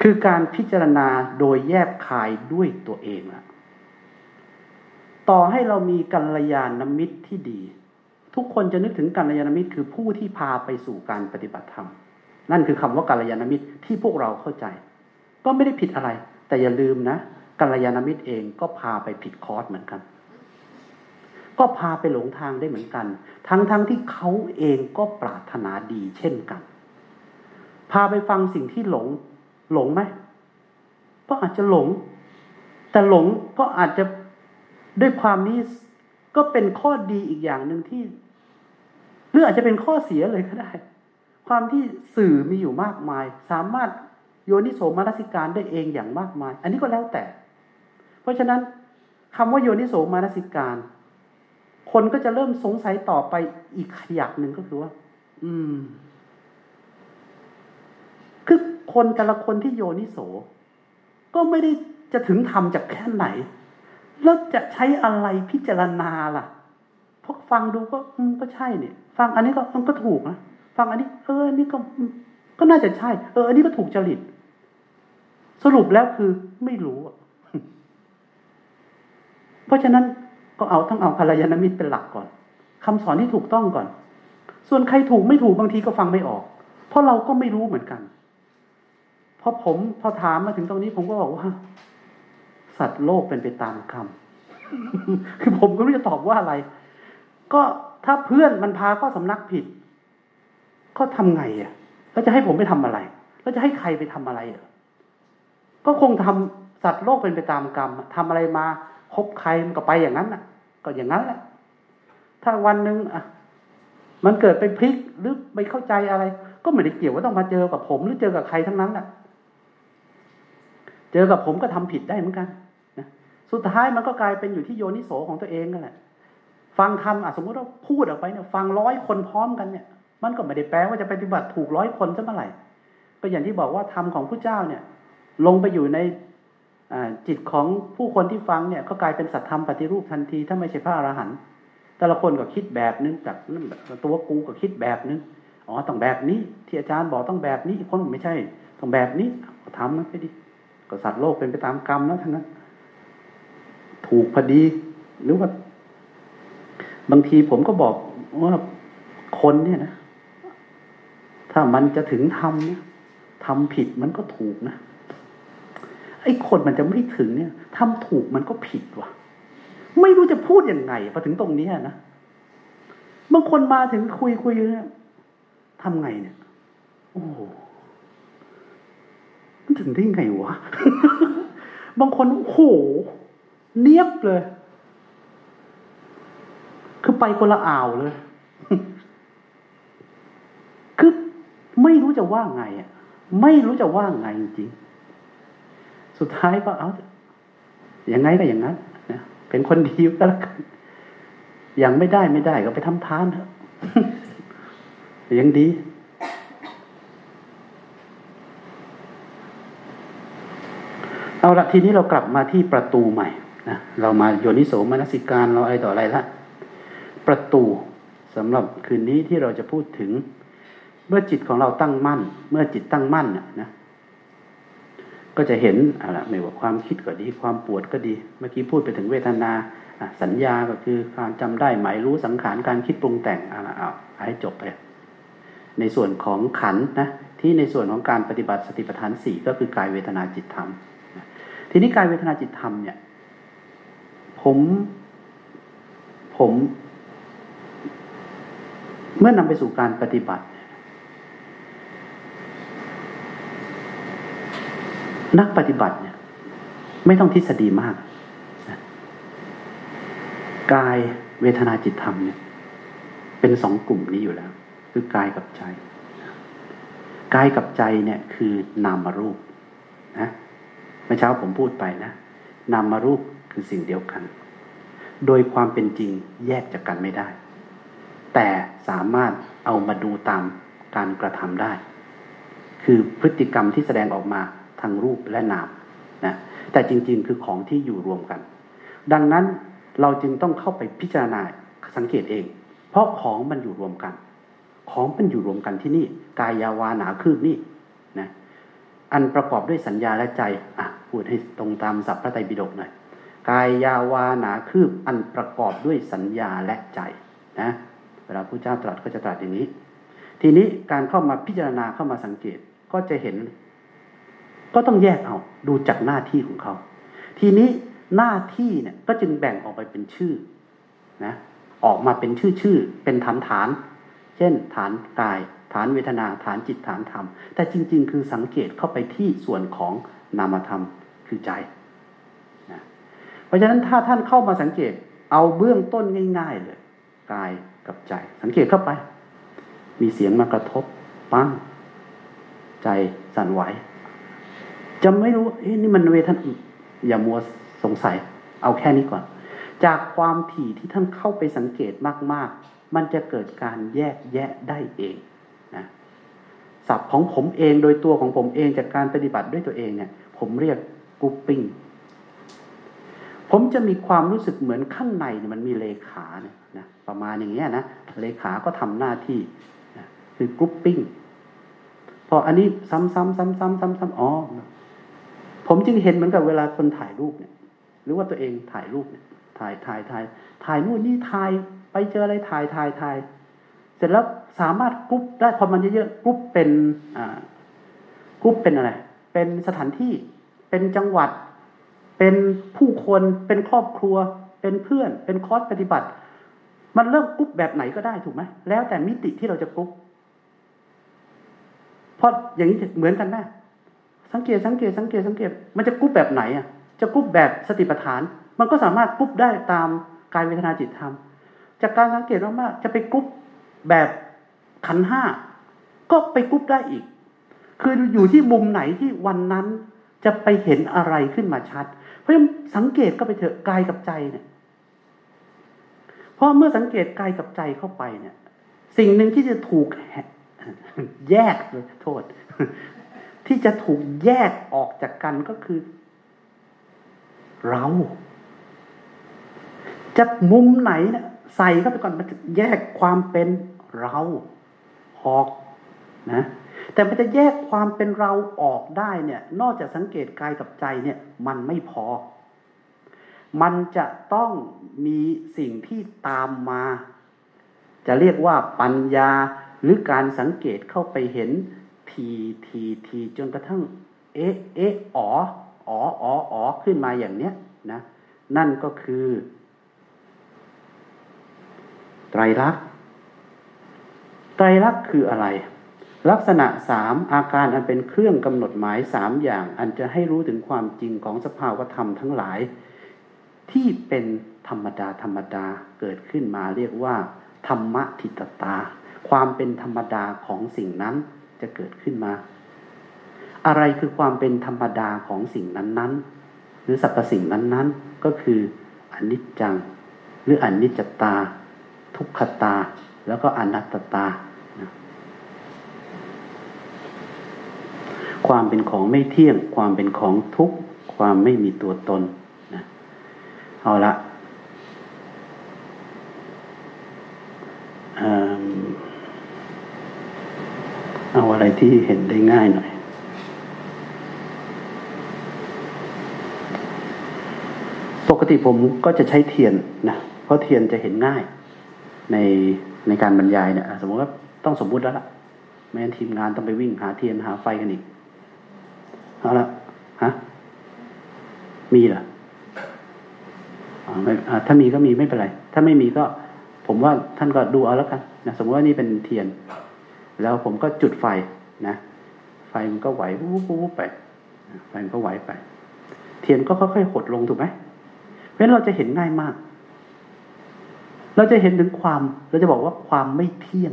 A: คือการพิจารณาโดยแยบคายด้วยตัวเองละ ต่อให้เรามีกัลยาณมิตรที่ดี ทุกคนจะนึกถึงกัลยาณมิตรคือผู้ที่พาไปสู่การปฏิบัติธรรม นั่นคือคำว่ากัลยาณมิตรที่พวกเราเข้าใจ ก็ไม่ได้ผิดอะไร แต่อย่าลืมนะกัลยาณมิตรเองก็พาไปผิดคอร์สเหมือนกัน ก็พาไปหลงทางได้เหมือนกัน ทั้งๆทที่เขาเองก็ปรารถนาดีเช่นกัน พาไปฟังสิ่งที่หลง หลงไหมก็อาจจะหลง แต่หลงก็อาจจะ ด้วยความนี้ก็เป็นข้อดีอีกอย่างหนึ่งที่หรืออาจจะเป็นข้อเสียเลยก็ได้ ความที่สื่อมีอยู่มากมาย สามารถโยนิโสมนสิการได้เองอย่างมากมาย อันนี้ก็แล้วแต่ เพราะฉะนั้นคำว่าโยนิโสมนสิการ คนก็จะเริ่มสงสัยต่อไปอีกขยักหนึ่งก็คือว่า อืม คือคนแต่ละคนที่โยนิโส ก็ไม่ได้จะถึงทำจากแค่ไหน แล้วจะใช้อะไรพิจารณาล่ะพราะฟังดูก็อืมก็ใช่เนี่ย ฟังอันนี้ก็มันก็ถูกนะฟังอันนี้ เอออันนี้ก็ก็น่าจะใช่ เออ อันนี้ก็ถูกจริต สรุปแล้วคือไม่รู้ เพราะฉะนั้นก็เอาต้องเอาภรรยานามิตรเป็นหลักก่อนคำสอนที่ถูกต้องก่อน ส่วนใครถูกไม่ถูกบางทีก็ฟังไม่ออก เพราะเราก็ไม่รู้เหมือนกันพอผมพอถามมาถึงตรงนี้ผมก็บอกว่า สัตว์โลกเป็นไปตามกรรมคือผมก็ไม่รู้จะตอบว่าอะไร ก็ถ้าเพื่อนมันพาก็สำนักผิด ก็ทำไงอะ แล้วจะให้ผมไปทำอะไร แล้วจะให้ใครไปทำอะไรอะก็คงทำสัตว์โลกเป็นไปตามกรรมทำอะไรมาคบใครมันก็ไปอย่างนั้นน่ะ ก็อย่างนั้นแหละ ถ้าวันหนึ่งอะ มันเกิดไปพลิกหรือไปเข้าใจอะไร ก็ไม่ได้เกี่ยวว่าต้องมาเจอกับผม หรือเจอกับใครทั้งนั้นแหละ เจอกับผมก็ทำผิดได้เหมือนกัน สุดท้ายมันก็กลายเป็นอยู่ที่โยนิโสของตัวเองนั่นแหละ ฟังธรรมสมมติว่าพูดออกไปเนี่ยฟังร้อยคนพร้อมกันเนี่ย มันก็ไม่ได้แปลว่าจะปฏิบัติถูกร้อยคนซะเมื่อไหร่ก็อย่างที่บอกว่าธรรมของผู้เจ้าเนี่ย ลงไปอยู่ในจิตของผู้คนที่ฟังเนี่ย ก็กลายเป็นสัตธรรมปฏิรูปทันที ถ้าไม่ใช่พระอรหันต์แต่ละคนก็คิดแบบนึงจากตัวกูก็คิดแบบนึงอ๋อต้องแบบนี้ ที่อาจารย์บอกต้องแบบนี้อีกคนไม่ใช่ ต้องแบบนี้ทำมันไปดิก็สัตว์โลกเป็นไปตามกรรมแล้วทั้งนั้น ถูกพอดี หรือว่า บางทีผมก็บอกว่าคนเนี่ยนะ ถ้ามันจะถึงทำเนี่ยทำผิดมันก็ถูกนะไอ้คนมันจะไม่ถึงเนี่ยทำถูกมันก็ผิดว่ะ ไม่รู้จะพูดยังไงพอถึงตรงนี้นะบางคนมาถึงคุยคุยเนี่ยทำไงเนี่ย โอ้มันถึงได้ไงวะ บางคนโอ้โห เนียบเลย คือไปคนละอ่าวเลย คือไม่รู้จะว่าไงอะ ไม่รู้จะว่าไงจริง สุดท้ายก็เอาอย่างไงก็อย่างนั้นนะเป็นคนดีก็แล้วกันยังไม่ได้ไม่ได้ก็ไปทำทานเถอะยังดี เอาละทีนี้เรากลับมาที่ประตูใหม่ นะเรามาโยนิโสมนสิการเราอะไรต่ออะไรละ ประตูสำหรับคืนนี้ที่เราจะพูดถึง เมื่อจิตของเราตั้งมั่น เมื่อจิตตั้งมั่นนะก็จะเห็นอะไรไม่ว่าความคิดก็ดี ความปวดก็ดี เมื่อกี้พูดไปถึงเวทนาสัญญาก็คือการจำได้หมายรู้สังขารการคิดปรุงแต่งอะไรเอาให้จบไปในส่วนของขันนะที่ในส่วนของการปฏิบัติสติปัฏฐานสี่ก็คือกายเวทนาจิตธรรม ทีนี้กายเวทนาจิตธรรมเนี่ย ผม ผม เมื่อนำไปสู่การปฏิบัติ นักปฏิบัติเนี่ย ไม่ต้องทฤษฎีมากกายเวทนาจิตธรรมเนี่ย เป็นสองกลุ่มนี้อยู่แล้ว คือกายกับใจกายกับใจเนี่ยคือนามรูปนะเมื่อเช้าผมพูดไปนะ นามารูป คือสิ่งเดียวกัน โดยความเป็นจริงแยกจากกันไม่ได้ แต่สามารถเอามาดูตามการกระทำได้ คือพฤติกรรมที่แสดงออกมาทางรูปและนามนะแต่จริงๆ คือของที่อยู่รวมกัน ดังนั้นเราจึงต้องเข้าไปพิจารณาสังเกตเอง เพราะของมันอยู่รวมกัน ของมันอยู่รวมกันที่นี่ กายยาวานาคืบนี่นะอันประกอบด้วยสัญญาและใจ อะ พูดให้ตรงตามศัพท์พระไตรปิฎกหน่อย กายยาวานาคืบอันประกอบด้วยสัญญาและใจนะเวลาพระเจ้าตรัสก็จะตรัสอย่างนี้ ทีนี้การเข้ามาพิจารณาเข้ามาสังเกตก็จะเห็น ก็ต้องแยกเอาดูจากหน้าที่ของเขา ทีนี้หน้าที่เนี่ยก็จึงแบ่งออกไปเป็นชื่อนะออกมาเป็นชื่อชื่อเป็นฐานฐาน เช่น ฐานกาย ฐานเวทนาฐานจิตฐานธรรม แต่จริง ๆ คือสังเกตเข้าไปที่ส่วนของนามธรรมคือใจ ราะฉะนั้นถ้าท่านเข้ามาสังเกต เอาเบื้องต้นง่าย ๆ เลยกายกับใจ สังเกตเข้าไป มีเสียงมากระทบปั้งใจสั่นไหวจะไม่รู้เอ้นี่มันเวทนาอย่ามัวสงสัย เอาแค่นี้ก่อน จากความถี่ที่ท่านเข้าไปสังเกตมาก ๆ มันจะเกิดการแยกแยะได้เองนะศัพท์ของผมเองโดยตัวของผมเองจากการปฏิบัติด้วยตัวเองเนี่ย ผมเรียก grouping ผมจะมีความรู้สึกเหมือนข้างในมันมีเลขาเนี่ยนะประมาณอย่างเงี้ยนะเลขาก็ทำหน้าที่นะคือ grouping พออันนี้ซ้ำๆซ้ำๆซ้ำๆอ๋อผมจึงเห็นเหมือนกับเวลาคนถ่ายรูปเนี่ย หรือว่าตัวเองถ่ายรูปเนี่ย ถ่ายถ่ายถ่ายถ่ายนู่นนี่ถ่ายไปเจออะไรถ่ายถ่ายถ่ายเสร็จแล้วสามารถกรุ๊ปได้พอมันเยอะๆกรุ๊ปเป็นอ่ากรุ๊ปเป็นอะไร เป็นสถานที่เป็นจังหวัด เป็นผู้คนเป็นครอบครัว เป็นเพื่อน เป็นคอร์สปฏิบัติ มันเริ่มกรุ๊ปแบบไหนก็ได้ถูกไหมแล้วแต่มิติที่เราจะกรุ๊ปเพราะอย่างนี้เหมือนกันไหมสังเกตสังเกตสังเกตสังเกต มันจะกรุ๊ปแบบไหนอะ จะกรุ๊ปแบบสติปัฏฐาน มันก็สามารถกรุ๊ปได้ตามกายเวทนาจิตธรรม จากการสังเกตมากๆจะไปกรุ๊ปแบบขันห้าก็ไปกรุ๊ปได้อีก คืออยู่ที่มุมไหนที่วันนั้นจะไปเห็นอะไรขึ้นมาชัด เพราะสังเกตก็ไปเถอะกายกับใจเนี่ยเพราะเมื่อสังเกตกายกับใจเข้าไปเนี่ย สิ่งหนึ่งที่จะถูกแยกเลยโทษ ที่จะถูกแยกออกจากกันก็คือ เรา จะมุมไหนเนะี่ยใส่เข้าไปก่อนมันจะแยกความเป็นเราออกนะ แต่มันจะแยกความเป็นเราออกได้เนี่ย นอกจากสังเกตกายกับใจเนี่ย มันไม่พอ มันจะต้องมีสิ่งที่ตามมา จะเรียกว่าปัญญาหรือการสังเกตเข้าไปเห็นทีทีทีจนกระทั่ง เอ๊ะเอ๊ะอ๋ออ๋ออ๋อออขึ้นมาอย่างเนี้ยนะ นั่นก็คือ ไตรลักษณ์ไตรลักษณ์คืออะไร ลักษณะสามอาการอันเป็นเครื่องกำหนดหมายสามอย่าง อันจะให้รู้ถึงความจริงของสภาวธรรมทั้งหลาย ที่เป็นธรรมดาธรรมดาเกิดขึ้นมาเรียกว่า ธรรมทิตตา ความเป็นธรรมดาของสิ่งนั้นจะเกิดขึ้นมา อะไรคือความเป็นธรรมดาของสิ่งนั้นๆ หรือสรรพสิ่งนั้นๆ ก็คืออนิจจัง หรืออนิจจตา ทุกขตา แล้วก็อนัตตา ความเป็นของไม่เที่ยง ความเป็นของทุกข์ ความไม่มีตัวตนนะเอาละเอาอะไรที่เห็นได้ง่ายหน่อยปกติผมก็จะใช้เทียนนะเพราะเทียนจะเห็นง่าย ในในการบรรยายเนี่ยสมมติว่าต้องสมมุติแล้วล่ะไม่งั้นทีมงานต้องไปวิ่งหาเทียนหาไฟกันอีก เอาละฮะมีเหรอถ้ามีก็มีไม่เป็นไร ถ้าไม่มีก็ ผมว่าท่านก็ดูเอาแล้วกันนะสมมติว่านี่เป็นเทียน แล้วผมก็จุดไฟนะไฟมันก็ไหววุบวุบไปไฟมันก็ไหวไป เทียนก็ค่อยๆหดลงถูกไหมเพราะฉะนั้นเราจะเห็นง่ายมาก เราจะเห็นถึงความ เราจะบอกว่าความไม่เที่ยง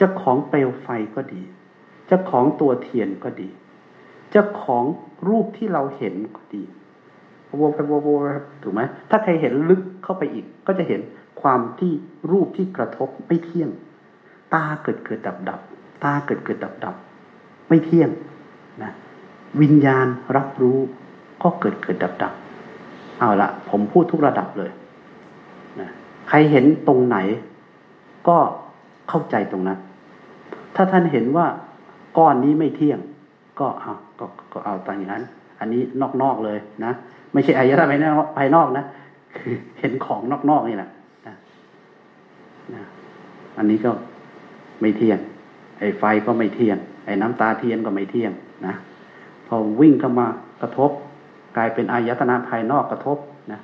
A: จะของเปลวไฟก็ดี จะของตัวเทียนก็ดี จะของรูปที่เราเห็นก็ดีวบไปวบถูกไหมถ้าใครเห็นลึกเข้าไปอีก ก็จะเห็นความที่รูปที่กระทบไม่เที่ยง ตาเกิดเกิดดับดับ ตาเกิดเกิดดับดับ ไม่เที่ยงนะวิญญาณรับรู้ก็เกิดเกิดดับดับ เอาละผมพูดทุกระดับเลยนะใครเห็นตรงไหน ก็เข้าใจตรงนั้น ถ้าท่านเห็นว่าก้อนนี้ไม่เที่ยง ก็เอาก็ก็เอาตามอย่างนั้น อันนี้นอกๆเลยนะไม่ใช่อายตนะภายนอกภายนอกนะคือเห็นของนอกๆนี่แหละนะนะอันนี้ก็ไม่เที่ยง ไอ้ไฟก็ไม่เที่ยง ไอ้น้ำตาเทียนก็ไม่เที่ยงนะพอวิ่งเข้ามากระทบ กลายเป็นอายตนะภายนอกกระทบนะ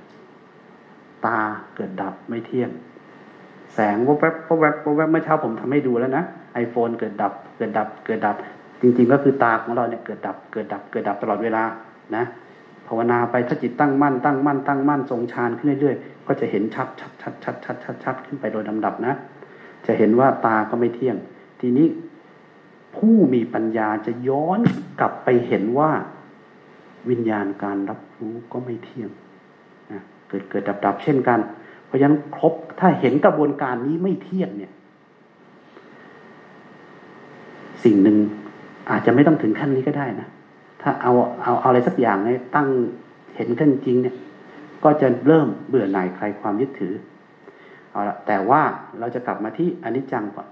A: ตาเกิดดับไม่เที่ยง แสงวบแวบวบแวบวบแวบเมื่อเช้าผมทำให้ดูแล้วนะไอโฟนเกิดดับ เกิดดับ เกิดดับ จริงๆก็คือตาของเราเนี่ยเกิดดับเกิดดับเกิดดับตลอดเวลานะภาวนาไปถ้าจิตตั้งมั่นตั้งมั่นตั้งมั่นทรงฌานขึ้นเรื่อยๆ ก็จะเห็นชัดชัดชัดชัดชัดชัดชัดขึ้นไปโดยลำดับนะ จะเห็นว่าตาก็ไม่เที่ยง ทีนี้ผู้มีปัญญาจะย้อนกลับไปเห็นว่าวิญญาณการรับรู้ก็ไม่เที่ยงนะเกิดเกิดดับดับเช่นกัน เพราะฉะนั้นครบถ้าเห็นกระบวนการนี้ไม่เที่ยงเนี่ย สิ่งหนึ่ง อาจจะไม่ต้องถึงขั้นนี้ก็ได้นะถ้าเอาเอาเอาอะไรสักอย่างเนี่ยตั้งเห็นกันจริงเนี่ย ก็จะเริ่มเบื่อหน่ายคลายความยึดถือเอาละแต่ว่าเราจะกลับมาที่อนิจจังก่อน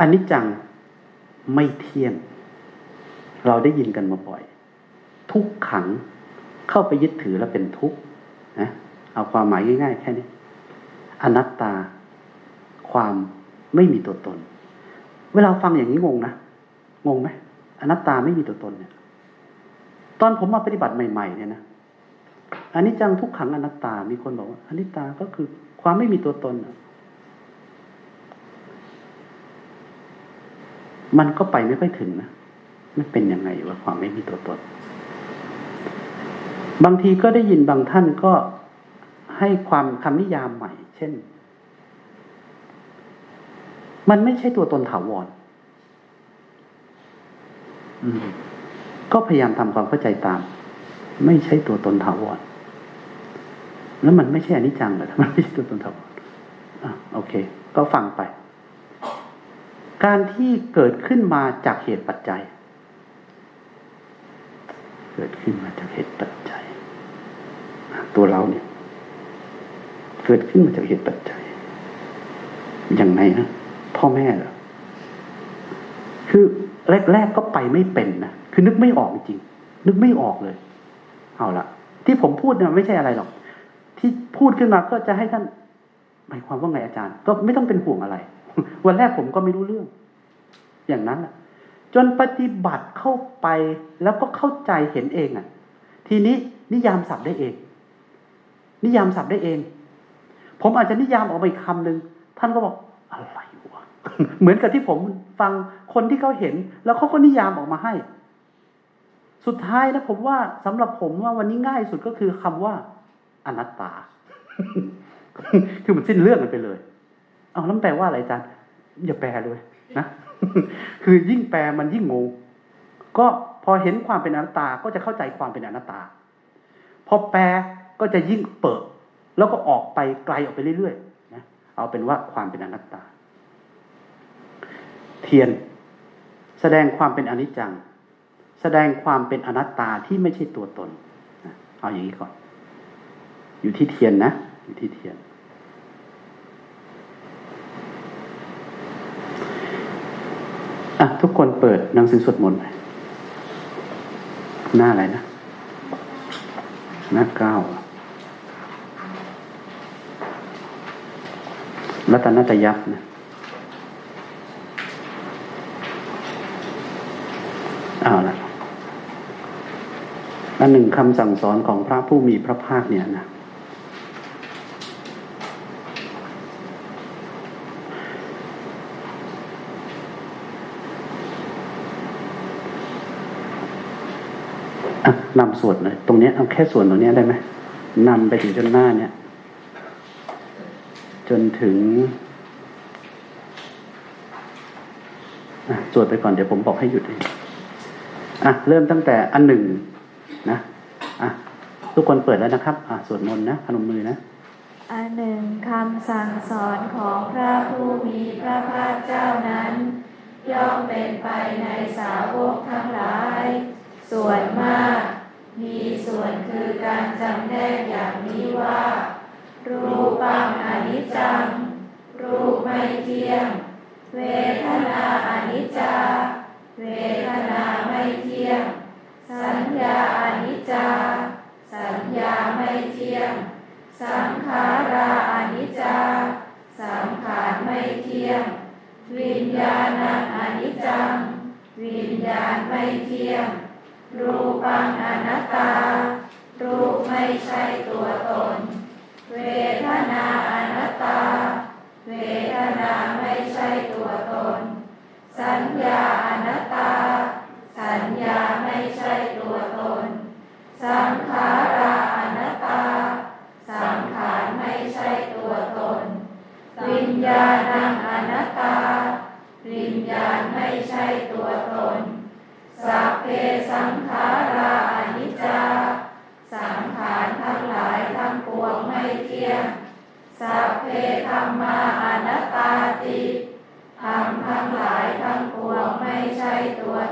A: อนิจจังไม่เที่ยง เราได้ยินกันมาบ่อย ทุกขังเข้าไปยึดถือแล้วเป็นทุกข์นะเอาความหมายง่ายๆ แค่นี้ อนัตตา ความไม่มีตัวตน เวลาฟังอย่างนี้งงนะ งงไหมอนัตตาไม่มีตัวตนเนี่ย ตอนผมมาปฏิบัติใหม่ ๆ เนี่ยนะอันนี้จังทุกขังอนัตตา มีคนบอกว่าอนิตาก็คือความไม่มีตัวตนมันก็ไปไม่ค่อยถึงนะมันเป็นยังไงว่าความไม่มีตัวตน บางทีก็ได้ยินบางท่านก็ให้ความคำนิยามใหม่ เช่น มันไม่ใช่ตัวตนถาวรก็พยายามทำความเข้าใจตาม ไม่ใช่ตัวตนถาวรแล้วมันไม่ใช่อนิจจังเลยมันไม่ใช่ตัวตนถาวรอะโอเค ก็ฟังไป การที่เกิดขึ้นมาจากเหตุปัจจัย เกิดขึ้นมาจากเหตุปัจจัย ตัวเราเนี่ย เกิดขึ้นมาจากเหตุปัจจัยย่างไรนะ พ่อแม่เหรอคือแรกๆก็ไปไม่เป็นนะคือนึกไม่ออกจริง นึกไม่ออกเลย เอาละที่ผมพูดเนี่ยไม่ใช่อะไรหรอก ที่พูดขึ้นมาก็จะให้ท่านหมายความว่าไงอาจารย์ ก็ไม่ต้องเป็นห่วงอะไร วันแรกผมก็ไม่รู้เรื่อง อย่างนั้นแหละจนปฏิบัติเข้าไปแล้วก็เข้าใจเห็นเองอะ ทีนี้นิยามศัพท์ได้เอง นิยามศัพท์ได้เอง ผมอาจจะนิยามออกไปคำหนึ่งท่านก็บอกอะไร เหมือนกับที่ผมฟังคนที่เขาเห็น แล้วเขาก็นิยามออกมาให้ สุดท้ายนะผมว่าสำหรับผมว่าวันนี้ง่ายสุดก็คือคำว่า อนัตตา คือมันสิ้นเรื่องกันไปเลย เอาแล้วแปลว่าอะไรอาจารย์อย่าแปลเลยนะคือยิ่งแปลมันยิ่งงงก็พอเห็นความเป็นอนัตตาก็จะเข้าใจความเป็นอนัตตา พอแปลก็จะยิ่งเปิด แล้วก็ออกไปไกลออกไปเรื่อยๆนะเอาเป็นว่าความเป็นอนัตตา เทียนแสดงความเป็นอนิจจัง แสดงความเป็นอนัตตาที่ไม่ใช่ตัวตนเอาอย่างนี้ก่อน อยู่ที่เทียนนะ อยู่ที่เทียน ทุกคนเปิดหนังสือสวดมนต์หน้าอะไรนะ หน้าเก้ารัตนตยักษ์นะ เอาละอันหนึ่งคำสั่งสอนของพระผู้มีพระภาคเนี่ยนะนำสวดเลยตรงนี้เอาแค่ส่วนตรงนี้ได้ไหมนำไปถึงจนหน้าเนี่ย จนถึงสวดไปก่อนเดี๋ยวผมบอกให้หยุดเอง อะเริ่มตั้งแต่อันหนึ่งนะอะทุกคนเปิดแล้วนะครับ อ่าสวดมนต์นะพนมมือนะ
B: อันหนึ่งคำสั่งสอนของพระผู้มีพระภาคเจ้านั้น ย่อมเป็นไปในสาวกทั้งหลาย ส่วนมาก มีส่วนคือการจำแนกอย่างนี้ว่า รูปังอนิจจัง รูปไม่เที่ยง เวทนาอนิจจา เวทนาไม่เที่ยง สัญญาอนิจจา สัญญาไม่เที่ยง สังขาราอนิจจา สังขารไม่เที่ยง วิญญาณอนิจจัง วิญญาณไม่เที่ยง รูปังอนัตตา รูปไม่ใช่ตัวตน เวทนาอนัตตา เวทนาไม่ใช่ตัวตน สัญญาอนัต สังขาราอนัตตา สังขารไม่ใช่ตัวตน วิญญาณังอนัตตา วิญญาณไม่ใช่ตัวตน สัพเพสังขาราอนิจจา สังขารทั้งหลายทั้งปวงไม่เที่ยง สัพเพธรรมาอนัตตาติธรรมทั้งหลายทั้งปวงไม่ใช่ตัวต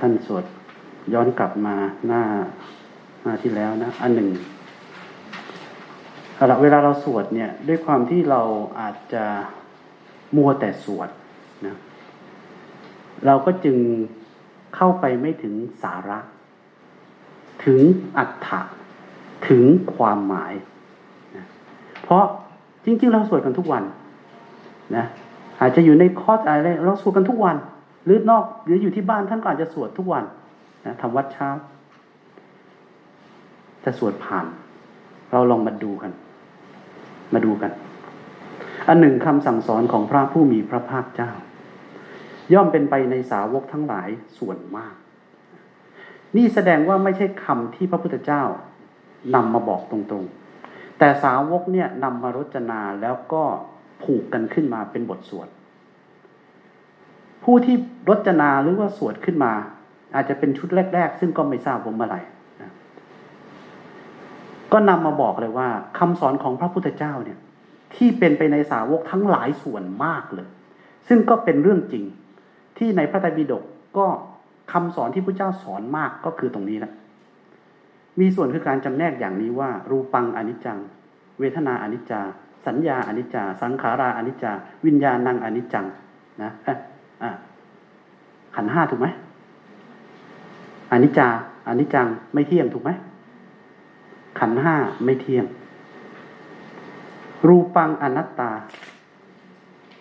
B: ท่านสวดย้
A: อนกลับมาหน้าหน้าที่แล้วนะ อันหนึ่งเอาละเวลาเราสวดเนี่ยด้วยความที่เราอาจจะมัวแต่สวดนะเราก็จึงเข้าไปไม่ถึงสาระ ถึงอัตถะถึงความหมายนะเพราะจริง ๆ เราสวดกันทุกวันนะอาจจะอยู่ในคอร์สอะไรเราสวดกันทุกวัน หรือนอกหรืออยู่ที่บ้านท่านก็อาจจะสวดทุกวันนะทำวัดเช้าจะสวดผ่าน เราลองมาดูกัน มาดูกัน อันหนึ่งคำสั่งสอนของพระผู้มีพระภาคเจ้า ย่อมเป็นไปในสาวกทั้งหลายส่วนมาก นี่แสดงว่าไม่ใช่คำที่พระพุทธเจ้านำมาบอกตรงๆ แต่สาวกเนี่ยนำมารจนาแล้วก็ผูกกันขึ้นมาเป็นบทสวด ผู้ที่รจนาหรือว่าสวดขึ้นมา อาจจะเป็นชุดแรก ๆ ซึ่งก็ไม่ทราบว่าเมื่อไหร่ก็นำมาบอกเลยว่าคำสอนของพระพุทธเจ้าเนี่ย ที่เป็นไปในสาวกทั้งหลายส่วนมากเลย ซึ่งก็เป็นเรื่องจริง ที่ในพระไตรปิฎกก็คำสอนที่พระเจ้าสอนมากก็คือตรงนี้แหละมีส่วนคือการจำแนกอย่างนี้ว่า รูปังอนิจจัง เวทนาอนิจจา สัญญาอนิจจา สังขาราอนิจจา วิญญาณังอนิจจังนะ ขันห้าถูกไหมอนิจจาอนิจจังไม่เที่ยงถูกไหมขันห้าไม่เที่ยง รูปังอนัตตา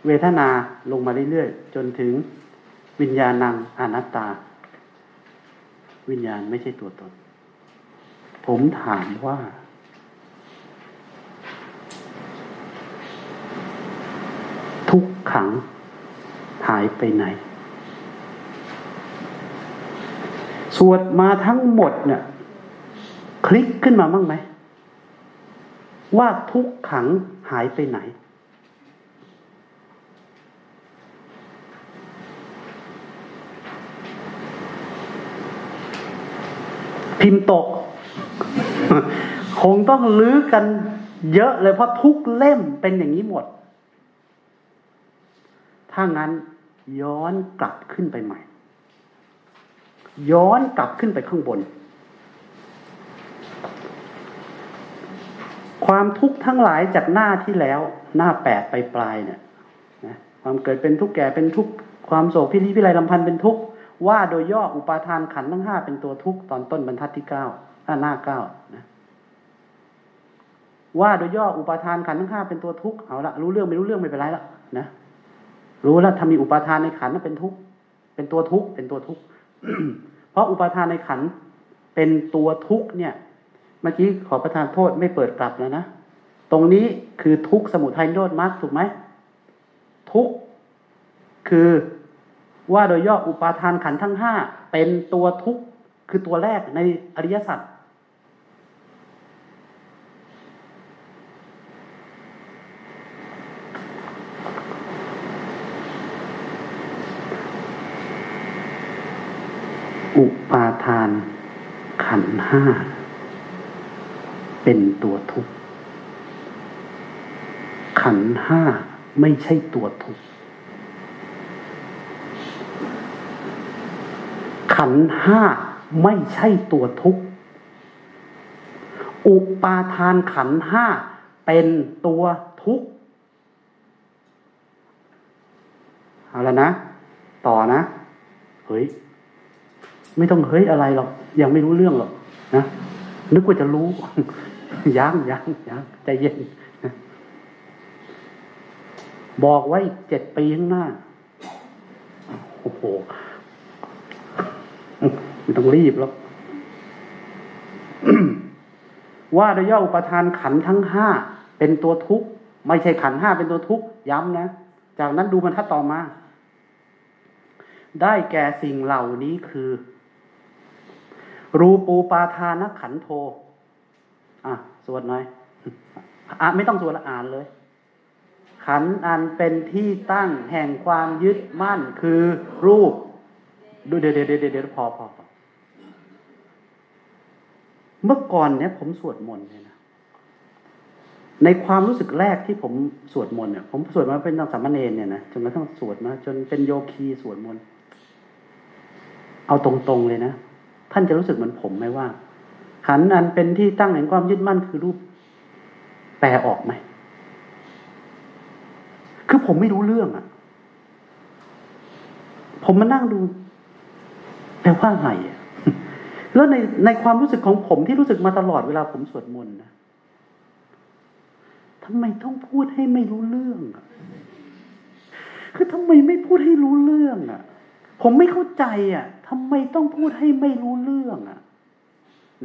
A: เวทนาลงมาเรื่อยๆจนถึงวิญญาณังอนัตตา วิญญาณไม่ใช่ตัวตน ผมถามว่า ทุกขัง หายไปไหน สวดมาทั้งหมดเนี่ยคลิกขึ้นมาบ้างไหม ว่าทุกขังหายไปไหน พิมพ์ตก คงต้องลื้อกันเยอะเลยเพราะทุกเล่มเป็นอย่างนี้หมด ถ้างั้นย้อนกลับขึ้นไปใหม่ ย้อนกลับขึ้นไปข้างบน ความทุกข์ทั้งหลายจากหน้าที่แล้ว หน้าแปดไปปลายเนี่ยนะความเกิดเป็นทุกข์แก่เป็นทุกข์ความโศกพิริพิไรลำพันธ์เป็นทุกข์ว่าโดยย่ออุปาทานขันธ์ทั้งห้าเป็นตัวทุกข์ตอนต้นบรรทัดที่เก้าหน้าหน้าเก้านะว่าโดยย่ออุปาทานขันธ์ทั้งห้าเป็นตัวทุกข์เอาละรู้เรื่องไม่รู้เรื่องไม่เป็นไรละนะ รู้แล้วถ้ามีอุปาทานในขันนั้นเป็นทุกข์เป็นตัวทุกข์เป็นตัวทุกข์เพราะอุปาทานในขันเป็นตัวทุกข์เนี่ย เมื่อกี้ขอประทานโทษไม่เปิดกลับแล้วนะตรงนี้คือทุกข์สมุทัยนิโรธมรรคถูกไหมทุกข์คือว่าโดยย่ออุปาทานขันทั้งห้าเป็นตัวทุกข์คือตัวแรกในอริยสัจ อุปาทาน ขันห้า เป็นตัวทุกข์ ขันห้าไม่ใช่ตัวทุกข์ ขันห้าไม่ใช่ตัวทุกข์ อุปาทานขันห้าเป็นตัวทุกข์ เอาละนะ ต่อนะ เฮ้ย ไม่ต้องเฮ้ยอะไรหรอกยังไม่รู้เรื่องหรอกนะนึกว่าจะรู้ยังยังยังใจเย็นนะบอกไว้เจ็ดปีข้างหน้าโอ้โหไม่ต้องรีบแล้วว่าโดยย่ออุปทานขันทั้งห้าเป็นตัวทุกข์ไม่ใช่ขันห้าเป็นตัวทุกข์ย้ำนะ จากนั้นดูบรรทัดต่อมา ได้แก่สิ่งเหล่านี้คือ รูปูปาทานขันโท อะ สวดหน่อยอะไม่ต้องสวดละอ่านเลย ขันอันเป็นที่ตั้งแห่งความยึดมั่นคือรูปดูเดี๋ยวเดี๋ยวเดี๋ยวพอพอพอเมื่อก่อนเนี่ยผมสวดมนต์เนี่ยนะในความรู้สึกแรกที่ผมสวดมนต์เนี่ย ผมสวดมาเป็นตั้งสามเณรเนี่ยนะจนกระทั่งสวดมาจนเป็นโยคีสวดมนต์เอาตรงๆเลยนะ ท่านจะรู้สึกเหมือนผมไหมว่า ขันอันเป็นที่ตั้งแห่งความยึดมั่นคือรูป แปลออกไหม คือผมไม่รู้เรื่องอะ่ะ ผมมานั่งดู แปลว่าไงอะแล้วในในความรู้สึกของผมที่รู้สึกมาตลอดเวลาผมสวดมนต์นะทำไมต้องพูดให้ไม่รู้เรื่องอะคือทำไมไม่พูดให้รู้เรื่องอะ ผมไม่เข้าใจอะ ทำไมต้องพูดให้ไม่รู้เรื่องอะ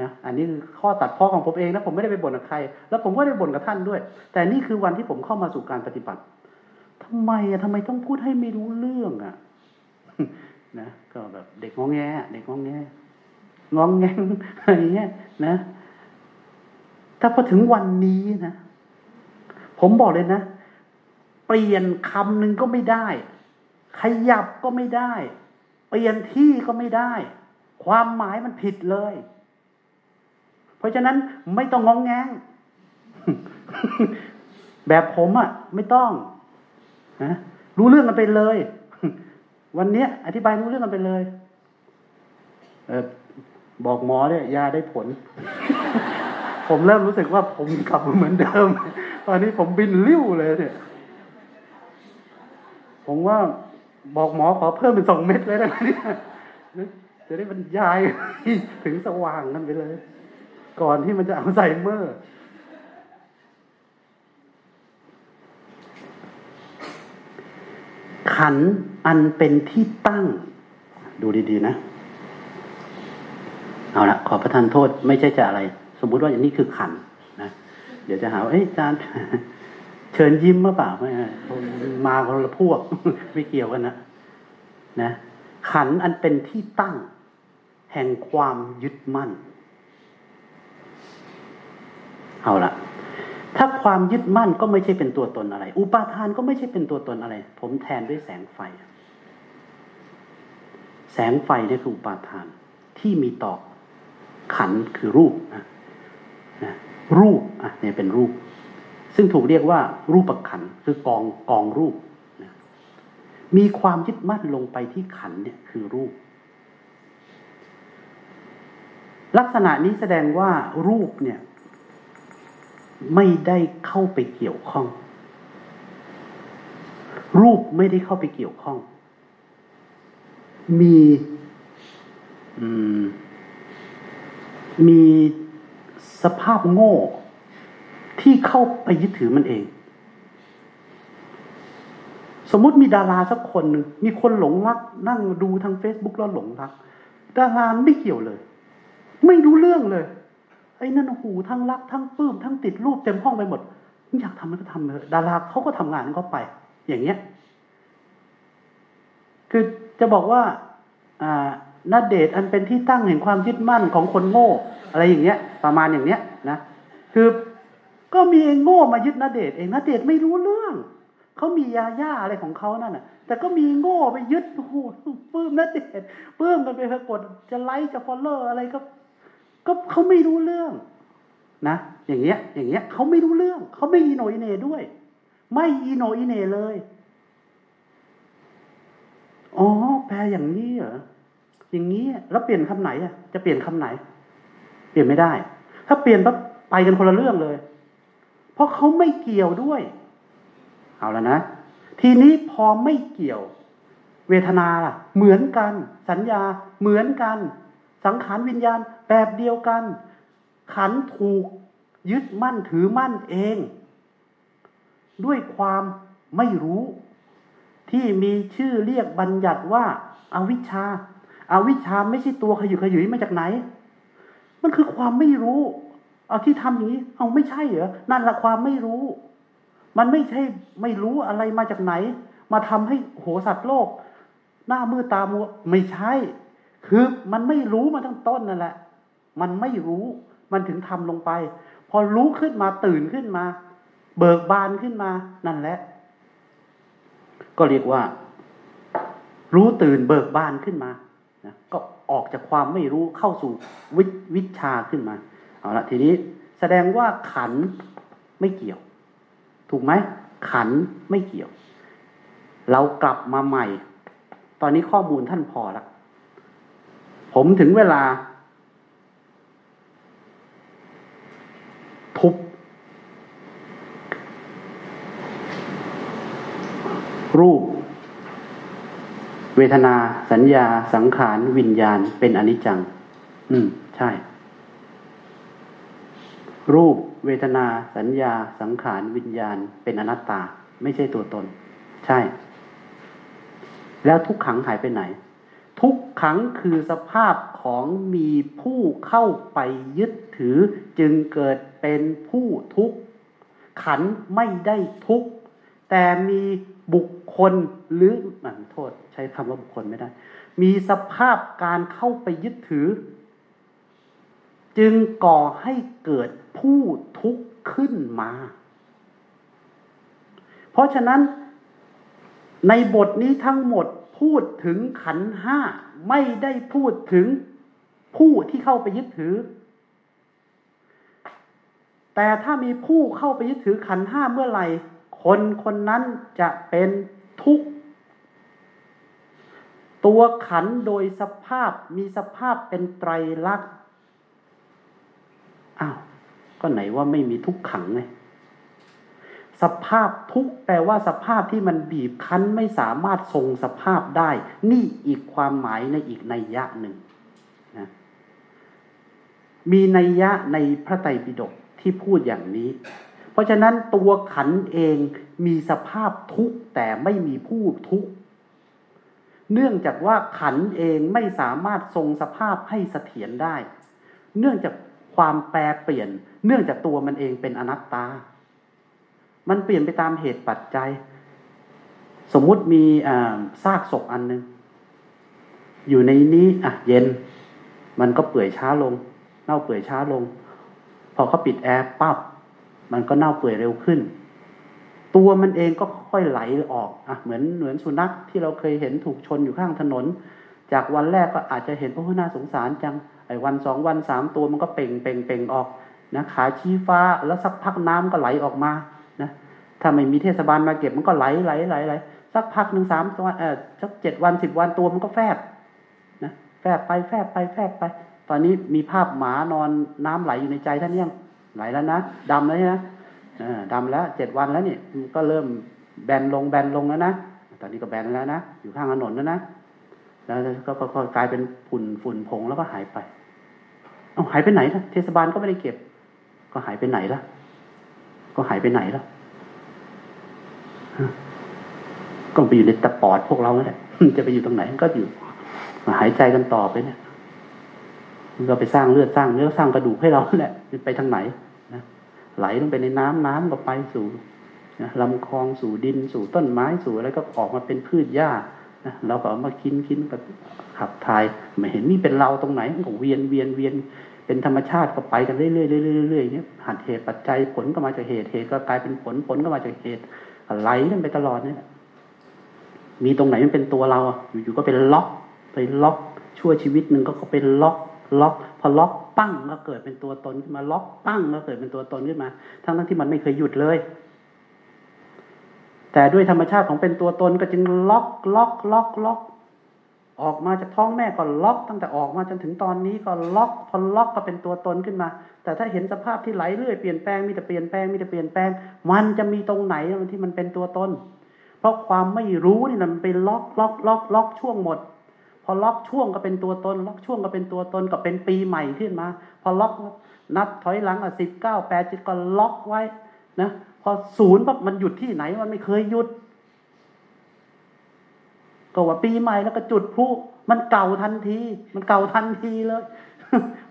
A: นะอันนี้คือข้อตัดพ้อของผมเองนะผมไม่ได้ไปบ่นกับใคร แล้วผมก็ได้บ่นกับท่านด้วย แต่นี่คือวันที่ผมเข้ามาสู่การปฏิบัติทำไมอะทำไมต้องพูดให้ไม่รู้เรื่องอะนะก็แบบเด็กงองแงเด็กงองแงงองแงอะไรเงี้ยนะถ้าพอถึงวันนี้นะผมบอกเลยนะ เปลี่ยนคำหนึ่งก็ไม่ได้ ขยับก็ไม่ได้ เปลี่ยนที่ก็ไม่ได้ ความหมายมันผิดเลย เพราะฉะนั้นไม่ต้องงองแงงแบบผมอะ่ะ ไม่ต้องนะรู้เรื่องกันไปเลย วันเนี้ย อธิบายรู้เรื่องกันไปเลย เออบอกหมอเนี่ยยาได้ผล ผมเริ่มรู้สึกว่าผมกลับมาเหมือนเดิม ตอนนี้ผมบินลิ้วเลยเนี่ยผมว่า บอกหมอขอเพิ่มเป็นสองเม็ดเลยได้ไหมเนี่ยจะได้บรรยายถึงสว่างกันไปเลย ก่อนที่มันจะเอาไซเมอร์ขันอันเป็นที่ตั้ง ดูดีๆนะ เอาละขอประทานโทษไม่ใช่จะอะไร สมมุติว่าอย่างนี้คือขันนะ เดี๋ยวจะหาว่าเอ้ยอาจารย์ เชิญยิ้มมาเปล่าไม่มาคนละพวกไม่เกี่ยวกันนะนะ ขันอันเป็นที่ตั้ง แห่งความยึดมั่น เอาละถ้าความยึดมั่นก็ไม่ใช่เป็นตัวตนอะไร อุปาทานก็ไม่ใช่เป็นตัวตนอะไร ผมแทนด้วยแสงไฟ แสงไฟนี่คืออุปาทาน ที่มีต่อขันคือรูปนะนะรูปอะเนี่ยเป็นรูป ซึ่งถูกเรียกว่ารูปขันคือกองกองรูปนะมีความยึดมั่นลงไปที่ขันเนี่ยคือรูป ลักษณะนี้แสดงว่ารูปเนี่ย ไม่ได้เข้าไปเกี่ยวข้อง รูปไม่ได้เข้าไปเกี่ยวข้อง มีมีสภาพโง่ ที่เข้าไปยึดถือมันเอง สมมติมีดาราสักคนหนึ่งมีคนหลงรัก นั่งดูทางเฟซบุ๊กแล้วหลงรัก ดาราไม่เกี่ยวเลย ไม่รู้เรื่องเลย ไอ้นั่นหูทั้งรัก ทั้งปลื้มทั้งติดรูปเต็มห้องไปหมดอยากทำมันก็ทำเลยดาราเขาก็ทำงานเขาไป อย่างเงี้ย คือจะบอกว่าอ่าณเดชน์อันเป็นที่ตั้งแห่งความยึดมั่นของคนโง่ อะไรอย่างเงี้ย ประมาณอย่างเนี้ยนะคือ ก็มีเองโง่มายึดณเดชน์เองณเดชน์ไม่รู้เรื่องเขามียาย่าอะไรของเขานั่นน่ะ แต่ก็มีโง่ไปยึดโอ้โหปลื้มณเดชน์ปลื้มกันไปปรากฏจะไลค์จะ follower อะไรก็ ก็เขาไม่รู้เรื่อง นะอย่างเงี้ย อย่างเงี้ยเขาไม่รู้เรื่องเขาไม่อีโนอีเน่ด้วย ไม่อีโนอีเน่เลยอ๋อแปลอย่างนี้เหรออย่างนี้แล้วเปลี่ยนคำไหนอะ จะเปลี่ยนคำไหน เปลี่ยนไม่ได้ ถ้าเปลี่ยนปั๊บไปกันคนละเรื่องเลย เพราะเขาไม่เกี่ยวด้วย เอาแล้วนะ ทีนี้พอไม่เกี่ยว เวทนาล่ะ เหมือนกัน สัญญาเหมือนกัน สังขารวิญญาณแบบเดียวกัน ขันถูกยึดมั่นถือมั่นเอง ด้วยความไม่รู้ ที่มีชื่อเรียกบัญญัติว่าอาวิชชาอาวิชชาไม่ใช่ตัวขยุขยุยมาจากไหน มันคือความไม่รู้ เอาที่ทำอย่างนี้ เอาไม่ใช่เหรอ นั่นแหละความไม่รู้ มันไม่ใช่ไม่รู้อะไรมาจากไหน มาทำให้โหสัตว์โลก หน้ามือตามัวไม่ใช่ คือมันไม่รู้มาตั้งต้นนั่นแหละ มันไม่รู้ มันถึงทำลงไป พอรู้ขึ้นมาตื่นขึ้นมา เบิกบานขึ้นมา นั่นแหละ ก็เรียกว่า รู้ตื่นเบิกบานขึ้นมานะก็ออกจากความไม่รู้เข้าสู่วิวชาขึ้นมา เอาละทีนี้แสดงว่าขันไม่เกี่ยว ถูกไหม ขันไม่เกี่ยว เรากลับมาใหม่ ตอนนี้ข้อมูลท่านพอละผมถึงเวลา ทุบ รูป เวทนา สัญญา สังขาร วิญญาณ เป็นอนิจจัง อืม ใช่ รูปเวทนา สัญญา สังขารวิญญาณ เป็นอนัตตา ไม่ใช่ตัวตน ใช่ แล้วทุกขังหายไปไหน ทุกขังคือสภาพของมีผู้เข้าไปยึดถือ จึงเกิดเป็นผู้ทุกข์ ขันไม่ได้ทุกข์ แต่มีบุคคลหรือหมันโทษ ใช้คำว่าบุคคลไม่ได้ มีสภาพการเข้าไปยึดถือ จึงก่อให้เกิดผู้ทุกข์ขึ้นมา เพราะฉะนั้นในบทนี้ทั้งหมดพูดถึงขันห้าไม่ได้พูดถึงผู้ที่เข้าไปยึดถือ แต่ถ้ามีผู้เข้าไปยึดถือขันห้าเมื่อไหร่ คนคนนั้นจะเป็นทุกข์ ตัวขันโดยสภาพมีสภาพเป็นไตรลักษณ์ อ้าวก็ไหนว่าไม่มีทุกขังไงสภาพทุกแปลว่าสภาพที่มันบีบคั้นไม่สามารถทรงสภาพได้ นี่อีกความหมายในอีกนัยยะหนึ่งนะมีนัยยะในพระไตรปิฎกที่พูดอย่างนี้ เพราะฉะนั้นตัวขันเองมีสภาพทุกแต่ไม่มีผู้ทุกเนื่องจากว่าขันเองไม่สามารถทรงสภาพให้เสถียรได้ เนื่องจาก ความแปรเปลี่ยน เนื่องจากตัวมันเองเป็นอนัตตา มันเปลี่ยนไปตามเหตุปัจจัย สมมุติมีซากศพอันหนึ่งอยู่ในนี้อะเย็น มันก็เปื่อยช้าลง เน่าเปื่อยช้าลง พอเขาปิดแอร์ปั๊บมันก็เน่าเปื่อยเร็วขึ้น ตัวมันเองก็ค่อยไหลออกอะเหมือนเหมือนสุนัขที่เราเคยเห็นถูกชนอยู่ข้างถนน จากวันแรกก็อาจจะเห็นโอ้น่าสงสารจัง ไอ้วันสองวันสามตัวมันก็เป่งเป่งเป่งออกนะขาชี้ฟ้าแล้วสักพักน้ำก็ไหลออกมานะถ้าไม่มีเทศบาลมาเก็บมันก็ไหลไหลไหลไหลสักพักหนึ่งสามตัวเออสักเจ็ดวันสิบวันตัวมันก็แฟบนะแฟบไปแฟบไปแฟบไป ตอนนี้มีภาพหมานอนน้ำไหลอยู่ในใจท่านยังไหลแล้วนะดำแล้วใช่ไหมดำแล้วเจ็ดวันแล้วนี่ก็เริ่มแบนลงแบนลงแล้วนะตอนนี้ก็แบนแล้วนะอยู่ข้างถนนแล้วนะแล้วก็ก็กลายเป็นฝุ่นฝุ่นผงแล้วก็หายไป เอาหายไปไหนล่ะ เทศบาลก็ไม่ได้เก็บ ก็หายไปไหนล่ะ ก็หายไปไหนล้วก็ไปอยู่ในตะปอดพวกเราแหละจะไปอยู่ตรงไหนก็อยู่หายใจกันต่อไปเนี่ยมันก็ไปสร้างเลือดสร้างเนื้อสร้างกระดูกให้เราแหละไปทางไหนนะไหลลงไปในน้ำน้ำก็ไปสู่นะลำคลองสู่ดินสู่ต้นไม้สู่อะไรก็ออกมาเป็นพืชหญ้า เราก็เอามากินกินกับขับถ่ายไม่เห็นมีเป็นเราตรงไหนก็เวียนเวียนเวียนเป็นธรรมชาติก็ไปกันเรื่อยๆเรื่อยๆเรื่อยๆเนี่ยหัดเหตุปัจจัยผลก็มาจากเหตุเหตุก็กลายเป็นผลผลก็มาจากเหตุไหลกันไปตลอดเนี่ยมีตรงไหนมันเป็นตัวเราอะอยู่ๆก็เป็นล็อกไปล็อกชั่วชีวิตหนึ่งก็เขาเป็นล็อกล็อกพอล็อกปั้งก็เกิดเป็นตัวตนขึ้นมาล็อกปั้งก็เกิดเป็นตัวตนขึ้นมา ทั้งทั้งที่มันไม่เคยหยุดเลย แต่ด้วยธรรมชาติของเป็นตัวตนก็จึงล็อกล็อกล็อกล็อก ออกมาจากท้องแม่ก็ล็อก ตั้งแต่ออกมาจนถึงตอนนี้ก็ล็อกพอล็อกก็เป็นตัวตนขึ้นมา แต่ถ้าเห็นสภาพที่ไหลเรื่อยเปลี่ยนแปลงมีแต่เปลี่ยนแปลงมีแต่เปลี่ยนแปลง มันจะมีตรงไหนที่มันเป็นตัวตน เพราะความไม่รู้นี่มันไปล็อกล็อกล็อกล็อกช่วงหมดพอล็อกช่วงก็เป็นตัวตน ล็อกช่วงก็เป็นตัวตนก็เป็นปีใหม่ขึ้นมา พอล็อกนับถอยหลังอะสิบเก้าแปดเจ็ดก็ล็อกไว้นะ พอศูนย์ปั๊บมันหยุดที่ไหนมันไม่เคยหยุด ก็ว่าปีใหม่แล้วก็จุดพลุมันเก่าทันที มันเก่าทันทีเลย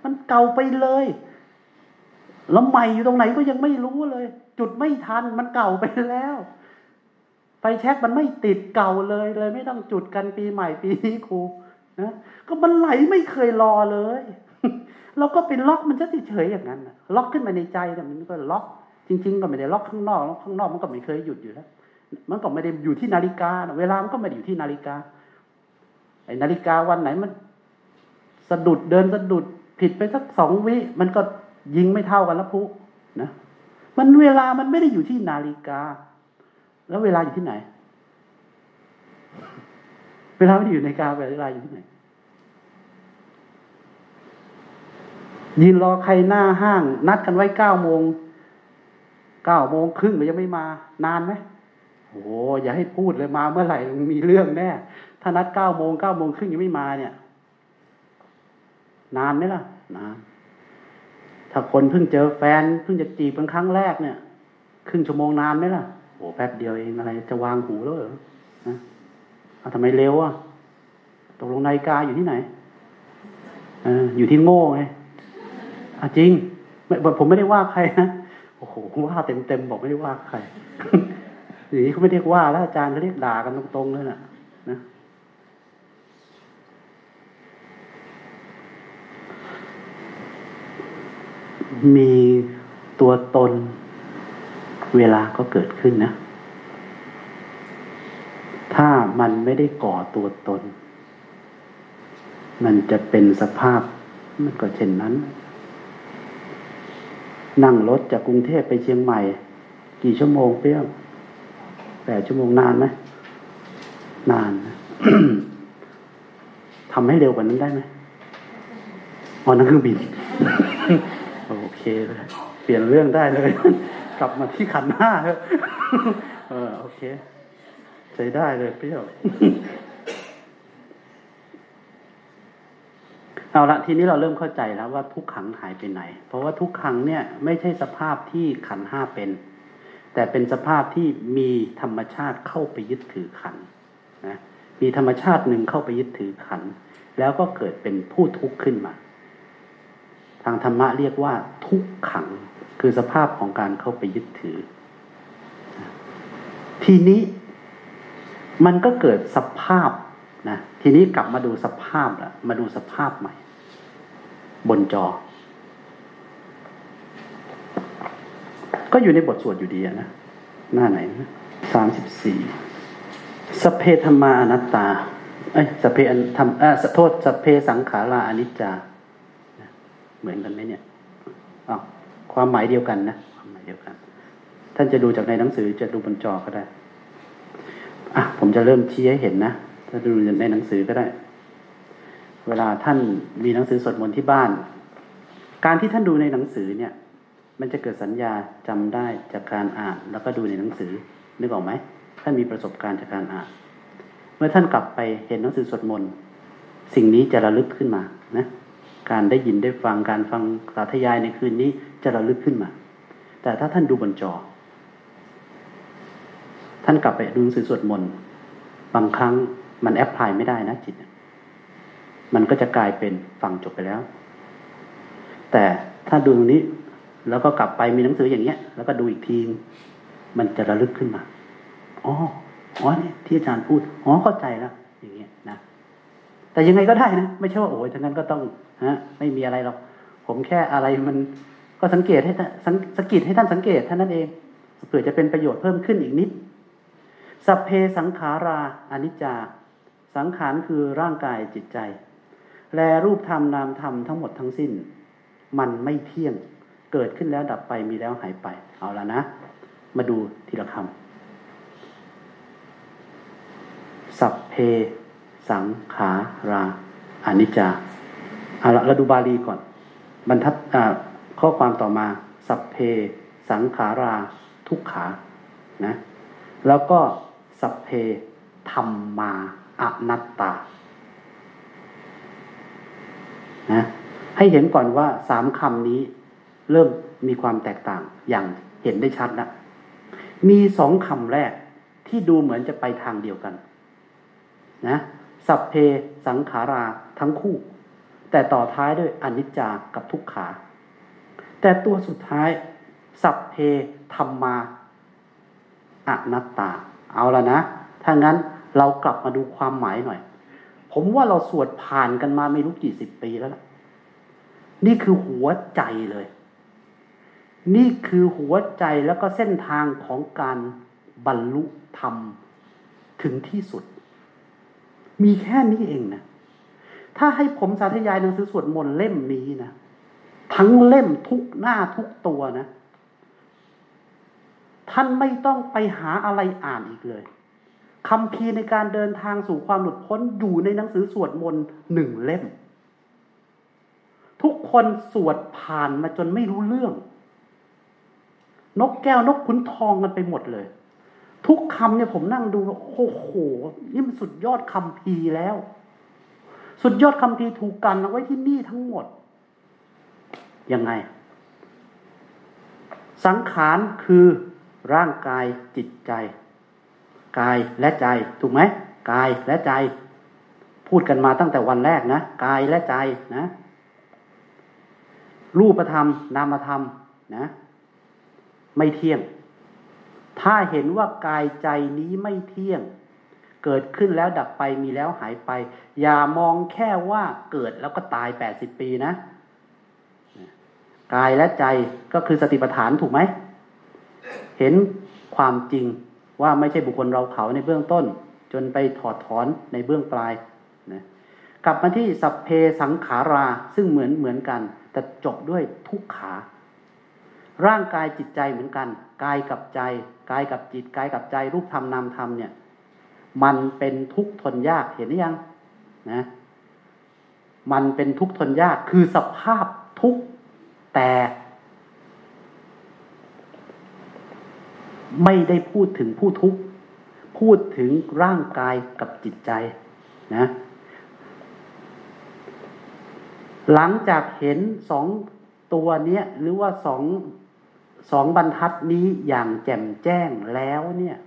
A: มันเก่าไปเลย แล้วใหม่อยู่ตรงไหนก็ยังไม่รู้เลย จุดไม่ทัน มันเก่าไปแล้วไฟแช็กมันไม่ติดเก่าเลยเลย ไม่ต้องจุดกันปีใหม่ปีนี้ครูนะก็มันไหลไม่เคยรอเลย เราก็เป็นล็อกมันจะเฉยอย่างนั้นล็อกขึ้นมาในใจแต่มันก็ล็อก จริง ๆ ก็ไม่ได้ล็อกข้างนอกล็อกข้างนอกมันก็ไม่เคยหยุดอยู่แล้ว มันก็ไม่ได้อยู่ที่นาฬิกา เวลามันก็ไม่ได้อยู่ที่นาฬิกา ไอ้นาฬิกาวันไหนมัน สะดุดเดินสะดุดผิดไปสักสองวิมันก็ยิงไม่เท่ากันแล้วพุนะ มันเวลามันไม่ได้อยู่ที่นาฬิกา แล้วเวลาอยู่ที่ไหน เวลาไม่ได้อยู่ในกาเวลาอยู่ที่ไหนยืนรอใครหน้าห้าง นัดกันไว้เก้าโมง เก้าโมงครึ่งมันยังไม่มานานไหมโอ้อย่าให้พูดเลยมาเมื่อไหร่มีเรื่องแน่ถ้านัดเก้าโมงเก้าโมงครึ่งยังไม่มาเนี่ย นานไหมล่ะนานถ้าคนเพิ่งเจอแฟนเพิ่งจะจีบเป็นครั้งแรกเนี่ยครึ่งชั่วโมงนานไหมล่ะโอ้แป๊บเดียวเองอะไร จะวางหูแล้วเหรอนะเอาทำไมเร็วอะตกลงนาฬิกาอยู่ที่ไหนออยู่ที่โง่ไงอะจริงผมไม่ได้ว่าใครนะ โอ้โหว่าเต็มเต็มบอกไม่ได้ว่าใครอย่างนี้เขาไม่เรียกว่าแล้วอาจารย์เขาเรียกด่ากันตรงๆเลยน่ะนะมีตัวตนเวลาก็เกิดขึ้นนะ ถ้ามันไม่ได้ก่อตัวตน มันจะเป็นสภาพมันก็เช่นนั้น นั่งรถจากกรุงเทพไปเชียงใหม่ กี่ชั่วโมงเปี้ยงแปดชั่วโมงนานไหมนานทำให้เร็วกว่านั้นได้ไหมอ๋อนั่งเครื่องบิน โอเคเลยเปลี่ยนเรื่องได้เลย กลับมาที่ขันหน้าเอะเออโอเค ใช้ได้เลยเปรี้ยว เอาละทีนี้เราเริ่มเข้าใจแล้วว่าทุกขังหายไปไหน เพราะว่าทุกขังเนี่ยไม่ใช่สภาพที่ขันห้าเป็น แต่เป็นสภาพที่มีธรรมชาติเข้าไปยึดถือขันนะมีธรรมชาติหนึ่งเข้าไปยึดถือขัน แล้วก็เกิดเป็นผู้ทุกข์ขึ้นมา ทางธรรมะเรียกว่าทุกขังคือสภาพของการเข้าไปยึดถือ ทีนี้มันก็เกิดสภาพ นะทีนี้กลับมาดูสภาพละมาดูสภาพใหม่ บนจอ ก็อยู่ในบทสวดอยู่ดีนะ หน้าไหนสามสิบสี่สเพธรรมาอนัตตา เอ้ยสเพธรรมเออโทษสเพสังขาราอนิจจา เหมือนกันไหมเนี่ยอ๋ความหมายเดียวกันนะความหมายเดียวกัน ท่านจะดูจากในหนังสือจะดูบนจอก็ได้ อะ ผมจะเริ่มชี้ให้เห็นนะ ถ้าดูในหนังสือก็ได้ เวลาท่านมีหนังสือสวดมนต์ที่บ้าน การที่ท่านดูในหนังสือเนี่ย มันจะเกิดสัญญาจำได้จากการอ่าน แล้วก็ดูในหนังสือนึกออกไหมท่านมีประสบการณ์จากการอ่าน เมื่อท่านกลับไปเห็นหนังสือสวดมนต์สิ่งนี้จะระลึกขึ้นมานะการได้ยินได้ฟังการฟังสาธยายในคืนนี้จะระลึกขึ้นมา แต่ถ้าท่านดูบนจอ ท่านกลับไปดูหนังสือสวดมนต์บางครั้ง มันแอพพลายไม่ได้นะจิต มันก็จะกลายเป็นฟังจบไปแล้ว แต่ถ้าดูตรงนี้ แล้วก็กลับไปมีหนังสืออย่างเงี้ย แล้วก็ดูอีกทีมันจะระลึกขึ้นมา อ๋อ อ๋อนี่ที่อาจารย์พูด อ๋อเข้าใจแล้วอย่างเงี้ยนะ แต่ยังไงก็ได้นะ ไม่ใช่ว่าโอ้ยทั้งนั้นก็ต้องฮะ ไม่มีอะไรหรอก ผมแค่อะไรมันก็สังเกตให้สังสกิดให้ท่านสังเกตเท่านั้นเอง เผื่อจะเป็นประโยชน์เพิ่มขึ้นอีกนิดสัพเพสังขาราอนิจจา สังขารคือร่างกายจิตใจ แลรูปธรรมนามธรรมทั้งหมดทั้งสิ้น มันไม่เที่ยงเกิดขึ้นแล้วดับไปมีแล้วหายไป เอาละนะ มาดูทีละคำสัพเพ สังขาราอนิจจาเอาละเราดูบาลีก่อน บรรทัดข้อความต่อมา สัพเพ สังขารา ทุกขานะแล้วก็สัพเพธรรมมา อนัตตานะให้เห็นก่อนว่าสามคำนี้เริ่มมีความแตกต่างอย่างเห็นได้ชัดนะมีสองคำแรกที่ดูเหมือนจะไปทางเดียวกัน นะสัพเพสังขาราทั้งคู่ แต่ต่อท้ายด้วยอนิจจากับทุกขา แต่ตัวสุดท้าย สัพเพธรรมาอนัตตา เอาละนะ ถ้างั้น เรากลับมาดูความหมายหน่อย ผมว่าเราสวดผ่านกันมาไม่รู้กี่สิบปีแล้วล่ะ นี่คือหัวใจเลย นี่คือหัวใจแล้วก็เส้นทางของการบรรลุธรรมถึงที่สุด มีแค่นี้เองนะ ถ้าให้ผมสาธยายหนังสือสวดมนต์เล่มนี้นะ ทั้งเล่มทุกหน้าทุกตัวนะ ท่านไม่ต้องไปหาอะไรอ่านอีกเลย คำพีในการเดินทางสู่ความหลุดพ้นอยู่ในหนังสือสวดมนต์หนึ่งเล่ม ทุกคนสวดผ่านมาจนไม่รู้เรื่อง นกแก้วนกขุนทองกันไปหมดเลย ทุกคำเนี่ยผมนั่งดูโอ้โห นี่มันสุดยอดคำพีแล้ว สุดยอดคำพีถูกกันเอาไว้ที่นี่ทั้งหมด ยังไง สังขารคือร่างกายจิตใจ กายและใจถูกไหมกายและใจ พูดกันมาตั้งแต่วันแรกนะกายและใจนะ รูปธรรม นามธรรมนะ ไม่เที่ยง ถ้าเห็นว่ากายใจนี้ไม่เที่ยง เกิดขึ้นแล้วดับไปมีแล้วหายไป อย่ามองแค่ว่าเกิดแล้วก็ตายแปดสิบปีนะกายและใจก็คือสติปัฏฐานถูกไหม เห็นความจริง ว่าไม่ใช่บุคคลเราเขาในเบื้องต้น จนไปถอดถอนในเบื้องปลายนะกลับมาที่สัพเพสังขาราซึ่งเหมือนเหมือนกัน แต่จบด้วยทุกขา ร่างกายจิตใจเหมือนกันกายกับใจกายกับจิตกายกับใจ รูปธรรมนามธรรมเนี่ย มันเป็นทุกข์ทนยากเห็นหรือยังนะ มันเป็นทุกข์ทนยากคือสภาพทุกข์แต่ ไม่ได้พูดถึงผู้ทุกข์ พูดถึงร่างกายกับจิตใจนะหลังจากเห็นสองตัวเนี้ยหรือว่าสองสองบรรทัดนี้อย่างแจ่มแจ้งแล้วเนี่ย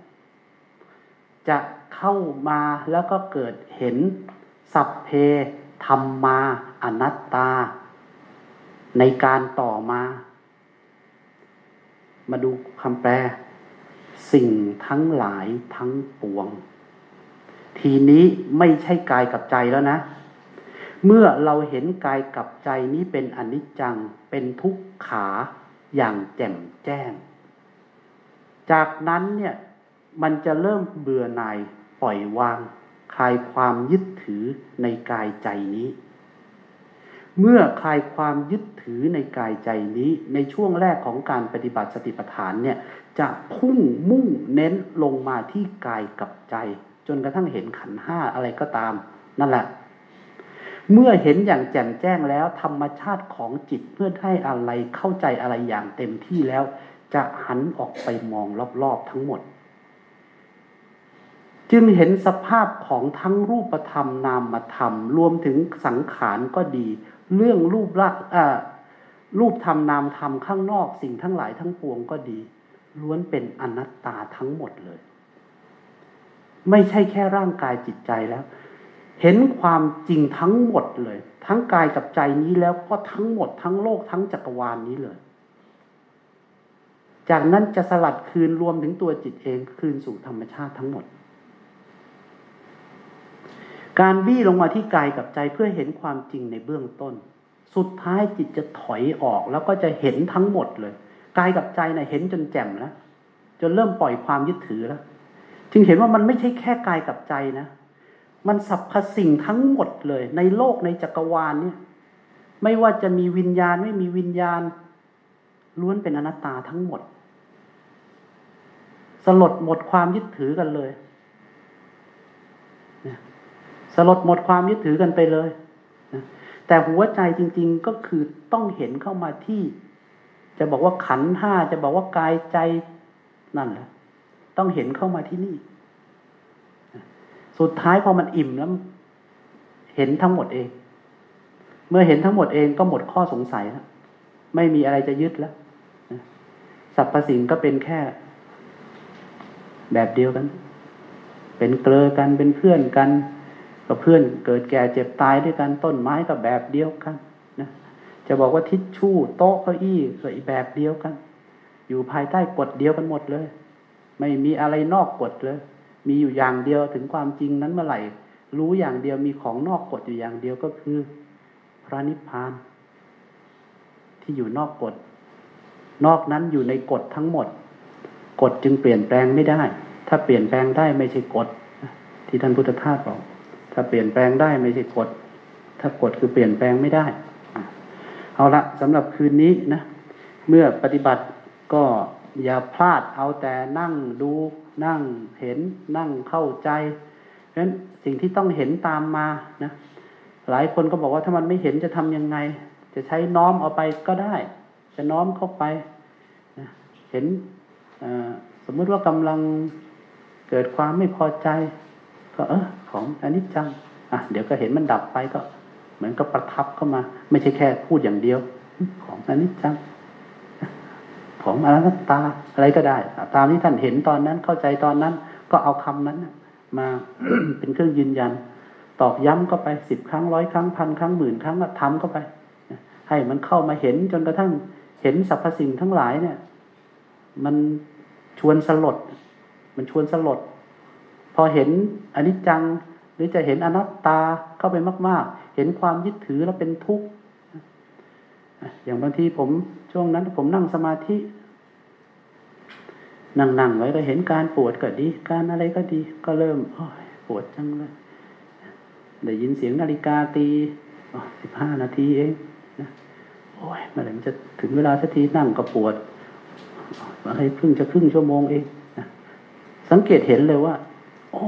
A: จะเข้ามาแล้วก็เกิดเห็น สัพเพธรรมมาอนัตตา ในการต่อมา มาดูคำแปล สิ่งทั้งหลายทั้งปวง ทีนี้ไม่ใช่กายกับใจแล้วนะ เมื่อเราเห็นกายกับใจนี้เป็นอนิจจังเป็นทุกขาอย่างแจ่มแจ้ง จากนั้นเนี่ยมันจะเริ่มเบื่อหน่ายปล่อยวาง คลายความยึดถือในกายใจนี้ เมื่อคลายความยึดถือในกายใจนี้ ในช่วงแรกของการปฏิบัติสติปัฏฐานเนี่ย จะพุ่งมุ่งเน้นลงมาที่กายกับใจ จนกระทั่งเห็นขันห้าอะไรก็ตาม นั่นแหละ เมื่อเห็นอย่างแจ่มแจ้งแล้ว ธรรมชาติของจิตเพื่อให้อะไรเข้าใจอะไรอย่างเต็มที่แล้ว จะหันออกไปมองรอบๆทั้งหมด จึงเห็นสภาพของทั้งรูปธรรมนามธรรม รวมถึงสังขารก็ดี เรื่องรูปลักษณ์รูปธรรมนามธรรมข้างนอกสิ่งทั้งหลายทั้งปวงก็ดี ล้วนเป็นอนัตตาทั้งหมดเลย ไม่ใช่แค่ร่างกายจิตใจแล้ว เห็นความจริงทั้งหมดเลย ทั้งกายกับใจนี้แล้วก็ทั้งหมดทั้งโลกทั้งจักรวาลนนี้เลย จากนั้นจะสลัดคืนรวมถึงตัวจิตเองคืนสู่ธรรมชาติทั้งหมด การบี้ลงมาที่กายกับใจเพื่อเห็นความจริงในเบื้องต้น สุดท้ายจิตจะถอยออกแล้วก็จะเห็นทั้งหมดเลย กายกับใจนะ่ะเห็นจนแจ่มแล้วจนเริ่มปล่อยความยึดถือแล้ว จึงเห็นว่ามันไม่ใช่แค่กายกับใจนะ มันสรรพสิ่งทั้งหมดเลย ในโลกในจักรวาลเนี่ย ไม่ว่าจะมีวิญญาณไม่มีวิญญาณ ล้วนเป็นอนัตตาทั้งหมด สลดหมดความยึดถือกันเลยสลดหมดความยึดถือกันไปเลยแต่หัวใจจริง ๆก็คือต้องเห็นเข้ามาที่ จะบอกว่าขันห้าจะบอกว่ากายใจนั่นแหละต้องเห็นเข้ามาที่นี่ สุดท้ายพอมันอิ่มแล้ว เห็นทั้งหมดเอง เมื่อเห็นทั้งหมดเองก็หมดข้อสงสัยแล้วไม่มีอะไรจะยึดแล้วสรรพสิ่งก็เป็นแค่ แบบเดียวกัน เป็นเกลือกันเป็นเพื่อนกันกับเพื่อนเกิดแก่เจ็บตายด้วยกันต้นไม้ก็แบบเดียวกัน จะบอกว่าทิชชู่โต๊ะเก้าอี้ก็อีแบบเดียวกัน อยู่ภายใต้กฎเดียวกันหมดเลย ไม่มีอะไรนอกกฎเลย มีอยู่อย่างเดียวถึงความจริงนั้นเมื่อไหร่ รู้อย่างเดียวมีของนอกกฎอยู่อย่างเดียวก็คือ พระนิพพาน ที่อยู่นอกกฎ นอกนั้นอยู่ในกฎทั้งหมด กฎจึงเปลี่ยนแปลงไม่ได้ ถ้าเปลี่ยนแปลงได้ไม่ใช่กฎที่ท่านพุทธทาสบอก ถ้าเปลี่ยนแปลงได้ไม่ใช่กฎ ถ้ากฎคือเปลี่ยนแปลงไม่ได้ เอาละสำหรับคืนนี้นะ เมื่อปฏิบัติก็อย่าพลาดเอาแต่นั่งดูนั่งเห็นนั่งเข้าใจเพราะฉะนั้นสิ่งที่ต้องเห็นตามมานะหลายคนก็บอกว่าถ้ามันไม่เห็นจะทำยังไง จะใช้น้อมเอาไปก็ได้ จะน้อมเข้าไปนะเห็นสมมติว่ากำลังเกิดความไม่พอใจ ก็เออของอนิจจังอะเดี๋ยวก็เห็นมันดับไปก็ เหมือนกับประทับเข้ามา ไม่ใช่แค่พูดอย่างเดียว ของอนิจจังของอนัตตาอะไรก็ได้ ตามที่ท่านเห็นตอนนั้นเข้าใจตอนนั้น ก็เอาคำนั้นมาเป็นเครื่องยืนยัน ตอกย้ำก็ไปสิบครั้งร้อยครั้งพันครั้งหมื่นครั้งทำเข้าไป ให้มันเข้ามาเห็นจนกระทั่งเห็นสรรพสิ่งทั้งหลายเนี่ย มันชวนสลด มันชวนสลด พอเห็นอนิจจัง หรือจะเห็นอนัตตาเข้าไปมาก ๆ เห็นความยึดถือแล้วเป็นทุกข์อย่างบางทีผมช่วงนั้น ผมนั่งสมาธิ นั่งๆไว้ก็เห็นการปวดก็ดี การอะไรก็ดี ก็เริ่มปวดจังเลยได้ยินเสียงนาฬิกาตีสิบห้านาทีเองนะโอ้ยเมื่อไหร่มันจะถึงเวลาสักทีนั่งก็ปวดอะไรเพิ่งจะครึ่งชั่วโมงเองนะสังเกตเห็นเลยว่า โอ้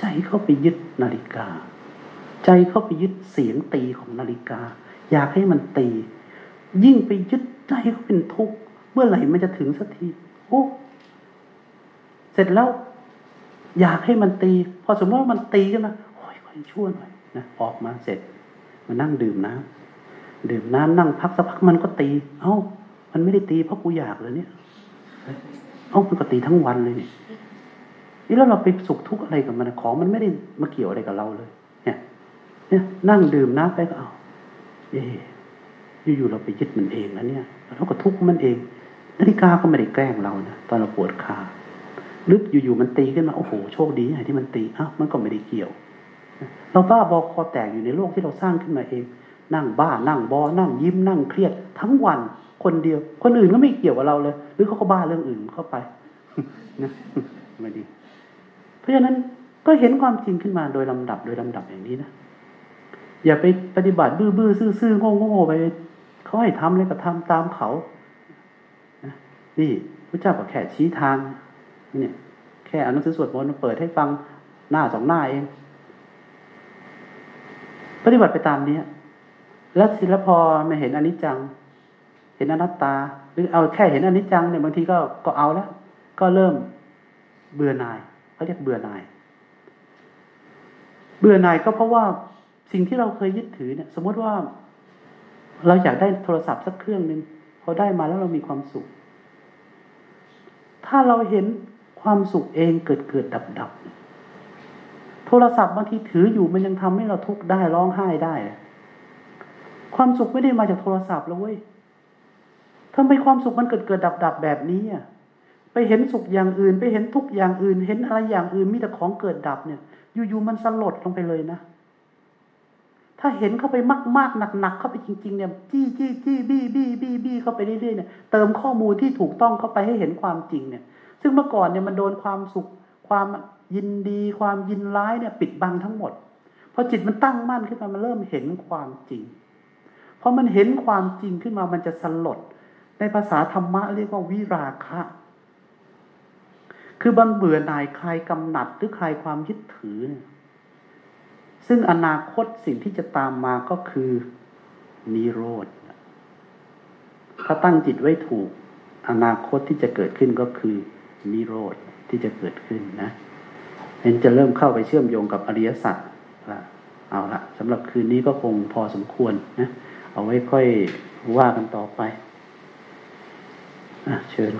A: ใจเข้าไปยึดนาฬิกา ใจเข้าไปยึดเสียงตีของนาฬิกา อยากให้มันตี ยิ่งไปยึดใจเขาเป็นทุกข์เมื่อไหร่มันจะถึงสักทีโอ้เสร็จแล้วอยากให้มันตี พอสมมติว่ามันตีขึ้นมาโอ้ยค่อยชั่วหน่อยนะออกมาเสร็จมานั่งดื่มน้ำดื่มน้ำนั่งพักสักพักมันก็ตี เอ้า มันไม่ได้ตีเพราะกูอยากเลยเนี่ย เอ้ามันก็ตีทั้งวันเลยเนี่ย นี่แล้วเราไปสุขทุกข์อะไรกับมันของมันไม่ได้มาเกี่ยวอะไรกับเราเลย เนี่ย เนี่ย นั่งดื่มน้ำไปก็เอาเอ๊อยู่ๆเราไปยึดมันเองนะเนี่ยเราก็ทุกข์มันเอง นาฬิกาก็ไม่ได้แกล้งเรานะตอนเราปวดขาลึกอยู่ๆมันตีขึ้นมาโอ้โหโชคดีไงที่มันตีอ้าวมันก็ไม่ได้เกี่ยว เราบ้าบอคอแตกอยู่ในโลกที่เราสร้างขึ้นมาเอง นั่งบ้านั่งบอนั่งยิ้มนั่งเครียด ทั้งวันคนเดียว คนอื่นก็ไม่เกี่ยวกับเราเลย หรือเขาก็บ้าเรื่องอื่นเข้าไปนะไม่ดี ราะฉะนั้นก็เห็นความจริงขึ้นมาโดยลำดับโดยลำดับอย่างนี้นะอย่าไปปฏิบัติบื้อบื้อซื่อซื่อโง่โง่ไปเขาให้ทำอะไรก็ทำตามเขานี่พระเจ้าก็แค่ชี้ทางเนี่ยแค่อนุสือสวดมนต์เปิดให้ฟังหน้าสองหน้าเอง ปฏิบัติไปตามนี้แล้วศิลพอไม่เห็นอนิจจัง เห็นอนัตตา หรือเอาแค่เห็นอนิจจังเนี่ยบางทีก็ก็เอาแล้วก็เริ่มเบื่อหน่าย เขาเรียกเบื่อหน่าย เบื่อหน่ายก็เพราะว่าสิ่งที่เราเคยยึดถือเนี่ย สมมติว่า เราอยากได้โทรศัพท์สักเครื่องหนึ่งพอได้มาแล้วเรามีความสุข ถ้าเราเห็นความสุขเองเกิดเกิดดับดับโทรศัพท์บางทีถืออยู่มันยังทำให้เราทุกข์ได้ร้องไห้ได้ ความสุขไม่ได้มาจากโทรศัพท์แล้วเว้ยทำไมความสุขมันเกิดเกิดดับดับแบบนี้อะ ไปเห็นสุขอย่างอื่น ไปเห็นทุกอย่างอื่น เห็นอะไรอย่างอื่นมีแต่ของเกิดดับเนี่ย อยู่ๆมันสลดลงไปเลยนะ ถ้าเห็นเข้าไปมากๆหนักๆเข้าไปจริง ๆ เนี่ยจี้จี้จี้บี้บี้บี้บี้เข้าไปเรื่อยๆเนี่ยเติมข้อมูลที่ถูกต้องเข้าไปให้เห็นความจริงเนี่ย ซึ่งเมื่อก่อนเนี่ยมันโดนความสุขความยินดี ความยินร้ายเนี่ย ปิดบังทั้งหมดพอจิตมันตั้งมั่นขึ้นมามันเริ่มเห็นความจริงพอมันเห็นความจริงขึ้นมามันจะสลด ในภาษาธรรมะเรียกว่าวิราคะ คือบันเบื่อหน่ายคลายกำหนัดหรือคลายความยึดถือ ซึ่งอนาคตสิ่งที่จะตามมาก็คือนิโรธ ถ้าตั้งจิตไว้ถูก อนาคตที่จะเกิดขึ้นก็คือนิโรธที่จะเกิดขึ้นนะเห็นจะเริ่มเข้าไปเชื่อมโยงกับอริยสัจละเอาละสำหรับคืนนี้ก็คงพอสมควรนะ เอาไว้ค่อยว่ากันต่อไป อะ เชิญ